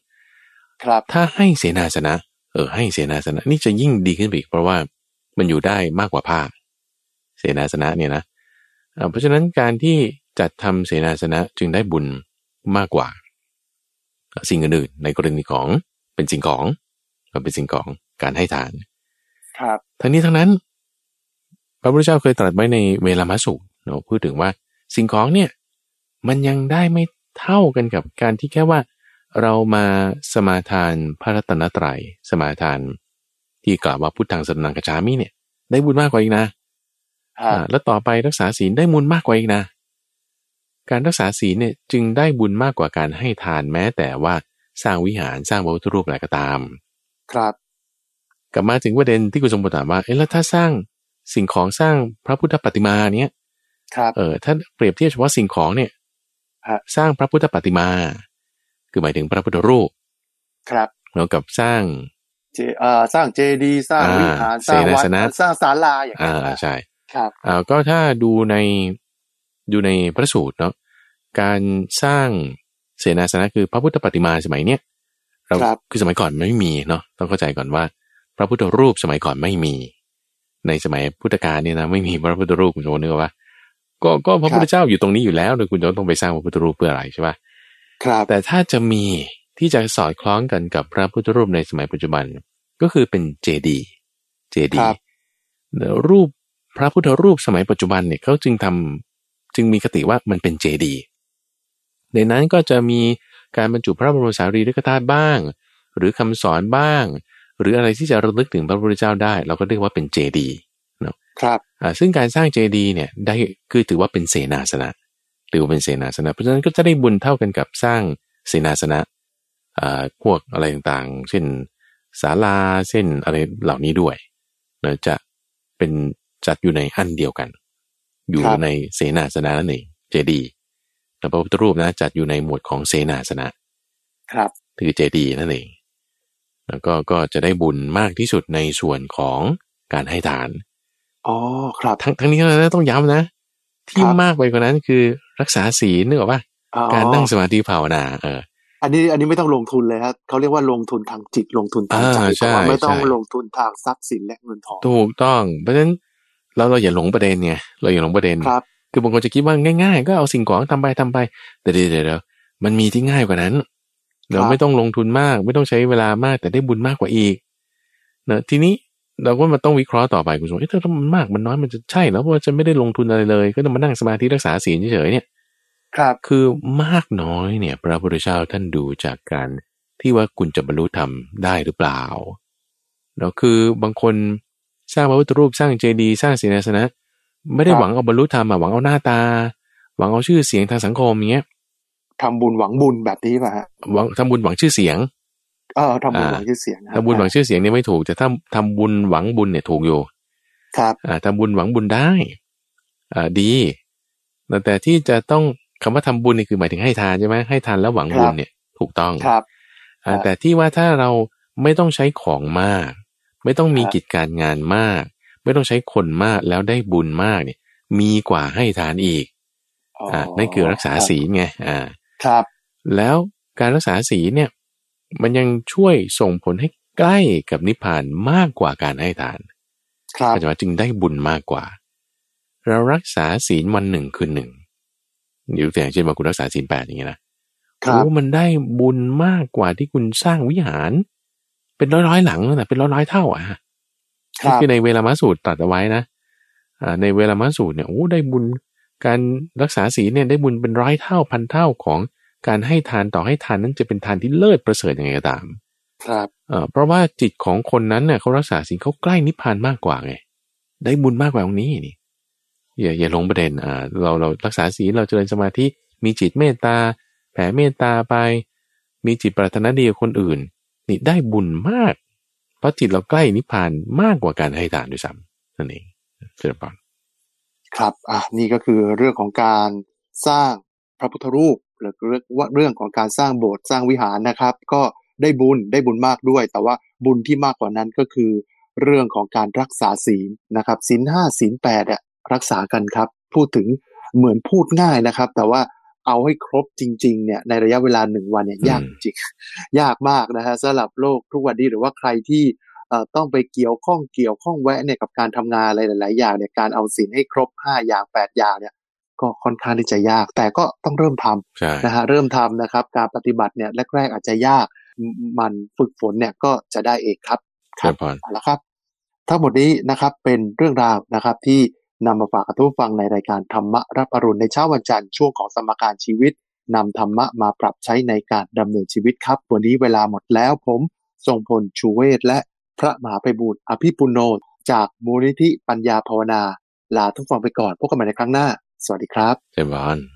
ครับถ้าให้เสนาสนะ เออ ให้เสนาสนะ นี่จะยิ่งดีขึ้นไปอีกเพราะว่ามันอยู่ได้มากกว่าผ้า เสนาสนะเนี่ยนะเพราะฉะนั้นการที่จัดทำเสนาสนะจึงได้บุญมากกว่า สิ่งอื่นในกรณีของเป็นสิ่งของเป็นสิ่งของการให้ทาน ครับ ทั้งนี้ทั้งนั้น พระพุทธเจ้าเคยตรัสไว้ในเวลามาสุเนาะพูดถึงว่าสิ่งของเนี่ยมันยังได้ไม่เท่ากันกับการที่แค่ว่า เรามาสมาทานพระรัตนตรัยสมาทาน ที่กล่าวว่าพุทธังสนังกจามิเนี่ย ได้บุญมากกว่าอีกนะแล้วต่อไปรักษาศีลได้บุญมากกว่าอีกนะ การรักษาศีลเนี่ยจึงได้บุญมากกว่าการให้ทานแม้แต่ว่าสร้างวิหารสร้างพระพุทธรูปอะไรก็ตาม ครับ กลับมาถึงประเด็นที่คุณสมบูรณ์ถามว่าเอ๊ะแล้วถ้าสร้าง สิ่งของสร้างพระพุทธปฏิมาเนี้ยครับเออถ้าเปรียบเทียบเฉพาะสิ่งของเนี่ยสร้างพระพุทธปฏิมา คือหมายถึงพระพุทธรูป ครับแล้วกับสร้างเจอ่าสร้างเจดีสร้างวิหารสร้างวัดสร้างศาลาอย่างนี้อ่าใช่ครับอ่าก็ถ้าดูในดูในพระสูตรเนาะการสร้างเสนาสนะคือพระพุทธปฏิมาสมัยเนี้ยเราคือสมัยก่อนไม่มีเนาะต้องเข้าใจก่อนว่า พระพุทธรูปสมัยก่อนไม่มี ในสมัยพุทธกาลเนี่ยนะไม่มีพระพุทธรูปคุณโจนึกว่าก็ก็พระพุทธเจ้าอยู่ตรงนี้อยู่แล้วโดยคุณโจต้องไปสร้างพระพุทธรูปเพื่ออะไรใช่ปะครับ แต่ถ้าจะมีที่จะสอดคล้องกันกับพระพุทธรูปในสมัยปัจจุบัน ก็คือเป็นเจดีเจดีรูปพระพุทธรูปสมัยปัจจุบันเนี่ยเขาจึงทำจึงมีคติว่ามันเป็นเจดีในนั้นก็จะมีการบรรจุพระบรมสารีริกธาตุบ้าง หรือคำสอนบ้าง หรืออะไรที่จะระลึกถึงพระพุทธเจ้าได้ เราก็เรียกว่าเป็นเจดีเนาะครับอ่าซึ่งการสร้างเจดีเนี่ยได้คือถือว่าเป็นเสนาสนะถือว่าเป็นเสนาสนะ เพราะฉะนั้นก็จะได้บุญเท่ากันกับสร้างเสนาสนะอ่าพวกอะไรต่างๆ เช่นศาลาเส้นอะไรเหล่านี้ด้วยเนาะจะเป็นจัดอยู่ในอันเดียวกัน อยู่ในเสนาสนะนั่นเองเจดีแต่พระพุทธรูปนะจัดอยู่ในหมวดของเสนาสนะครับ คือเจดีนั่นเอง แล้วก็ก็จะได้บุญมากที่สุดในส่วนของการให้ทาน อ๋อครับทั้งทั้งนี้นะต้องย้ำนะ ที่มากไปกว่านั้นคือรักษาศีลนึกออกปะการนั่งสมาธิภาวนาเออ อันนี้อันนี้ไม่ต้องลงทุนเลยครับเขาเรียกว่าลงทุนทางจิตลงทุนทางใจเพราะว่าไม่ต้องลงทุนทางทรัพย์สินและเงินทองถูกต้อง เพราะฉะนั้นเราเราอย่าหลงประเด็นไงเราอย่าหลงประเด็นครับคือบางคนจะคิดว่าง่าย ๆ ก็เอาสิ่งของทำไปทำไป แต่เดี๋ยวเดี๋ยวมันมีที่ง่ายกว่านั้น เราไม่ต้องลงทุนมาก ไม่ต้องใช้เวลามากแต่ได้บุญมากกว่าอีกเนะทีนี้เราก็มาต้องวิเคราะห์ต่อไปคุณผู้ชมเอ๊ะถ้ามันมากมันน้อยมันจะใช่แล้วว่าจะไม่ได้ลงทุนอะไรเลย ก็ต้องมานั่งสมาธิรักษาศีลเฉยๆเนี่ย ครับคือมากน้อยเนี่ย พระพุทธเจ้าท่านดูจากการที่ว่าคุณจะบรรลุธรรมได้หรือเปล่าแล้วคือบางคนสร้างพระพุทธรูปสร้างเจดีย์สร้างศีลสนะ ไม่ได้หวังเอาบรรลุธรรมอะหวังเอาหน้าตา หวังเอาชื่อเสียงทางสังคมเงี้ย ทำบุญหวังบุญแบบนี้ป่ะฮะหวังทำบุญหวังชื่อเสียง เออทำบุญหวังชื่อเสียงทำบุญหวังชื่อเสียงนี่ไม่ถูกแต่ถ้าทำบุญหวังบุญเนี่ยถูกอยู่ ครับอ่าทำบุญหวังบุญได้อ่าดีแต่แต่ที่จะต้องคำว่าทำบุญนี่คือหมายถึงให้ทานใช่ไหมให้ทานแล้วหวังบุญเนี่ยถูกต้องครับอ่าแต่ที่ว่าถ้าเราไม่ต้องใช้ของมาก ไม่ต้องมีกิจการงานมาก ไม่ต้องใช้คนมากแล้วได้บุญมากเนี่ย มีกว่าให้ทานอีกอ่านั่นคือรักษาศีลไงอ่า ครับ แล้วการรักษาศีลเนี่ย มันยังช่วยส่งผลให้ใกล้กับนิพพานมากกว่าการให้ทาน ครับจะจึงได้บุญมากกว่า เรารักษาศีลวันหนึ่งคืนหนึ่งยกตัวอย่างเช่นว่าคุณรักษาศีลแปดอย่างเงี้ยนะโอ้มันได้บุญมากกว่าที่คุณสร้างวิหาร เป็นร้อยร้อยหลังนะเป็นร้อยร้อยเท่าอะคือในเวลามาสูตรตัดเอาไว้นะในเวลามาสูตรเนี่ยโอ้ได้บุญการรักษาศีลเนี่ยได้บุญเป็นร้อยเท่าพันเท่าของ การให้ทานต่อให้ทานนั้นจะเป็นทานที่เลิศประเสริฐยังไงก็ตาม ครับเพราะว่าจิตของคนนั้นเนี่ยเขารักษาศีลเขาใกล้นิพพานมากกว่าไง ได้บุญมากกว่าตรงนี้นี่อย่าอย่าลงประเด็นอ่าเราเรารักษาศีลเราเจริญสมาธิมีจิตเมตตา แผ่เมตตาไป มีจิตปรารถนาดีกับคนอื่น นี่ได้บุญมากราะจิตเราใกล้นิพพานมากกว่าการให้ทานด้วยซ้ำนั่นเองเจริญพรครับอะนี่ก็คือเรื่องของการสร้างพระพุทธรูปหรือ เรื่องว่าเรื่องของการสร้างโบสถ์สร้างวิหารนะครับ ก็ได้บุญได้บุญมากด้วย แต่ว่าบุญที่มากกว่านั้นก็คือ เรื่องของการรักษาศีลนะครับศีลห้าศีลแปดอะรักษากันครับ พูดถึงเหมือนพูดง่ายนะครับ แต่ว่าเอาให้ครบจริง ๆ เนี่ยในระยะเวลาหนึ่งวันเนี่ยยากจริงยากมากนะฮะสำหรับโลกทุกวันนี้หรือว่าใครที่ต้องไปเกี่ยวข้องเกี่ยวข้องแวะเนี่ยกับการทำงานอะไรหลาย ๆ อย่างเนี่ยการเอาสินให้ครบห้าอย่างแปดอย่างเนี่ย ก็ค่อนข้างที่จะยาก แต่ก็ต้องเริ่มทำนะฮะเริ่มทำนะครับ การปฏิบัติเนี่ยแรก ๆ อาจจะยากมันฝึกฝนเนี่ยก็จะได้เองครับครับเอาละครับ ทั้งหมดนี้นะครับเป็นเรื่องราวนะครับที่นำมาฝากทุกฟังในรายการธรรมะรับอรุณในเช้าวันจันทร์ช่วงของสมการชีวิตนำธรรมะมาปรับใช้ในการดำเนินชีวิตครับ วันนี้เวลาหมดแล้วผมทรงพลชูเวศและพระมหาไพบูรณ์อภิปุโน จากมูลนิธิปัญญาภาวนา ลาทุกฟังไปก่อนพบกันใหม่ในครั้งหน้า สวัสดีครับเจริญ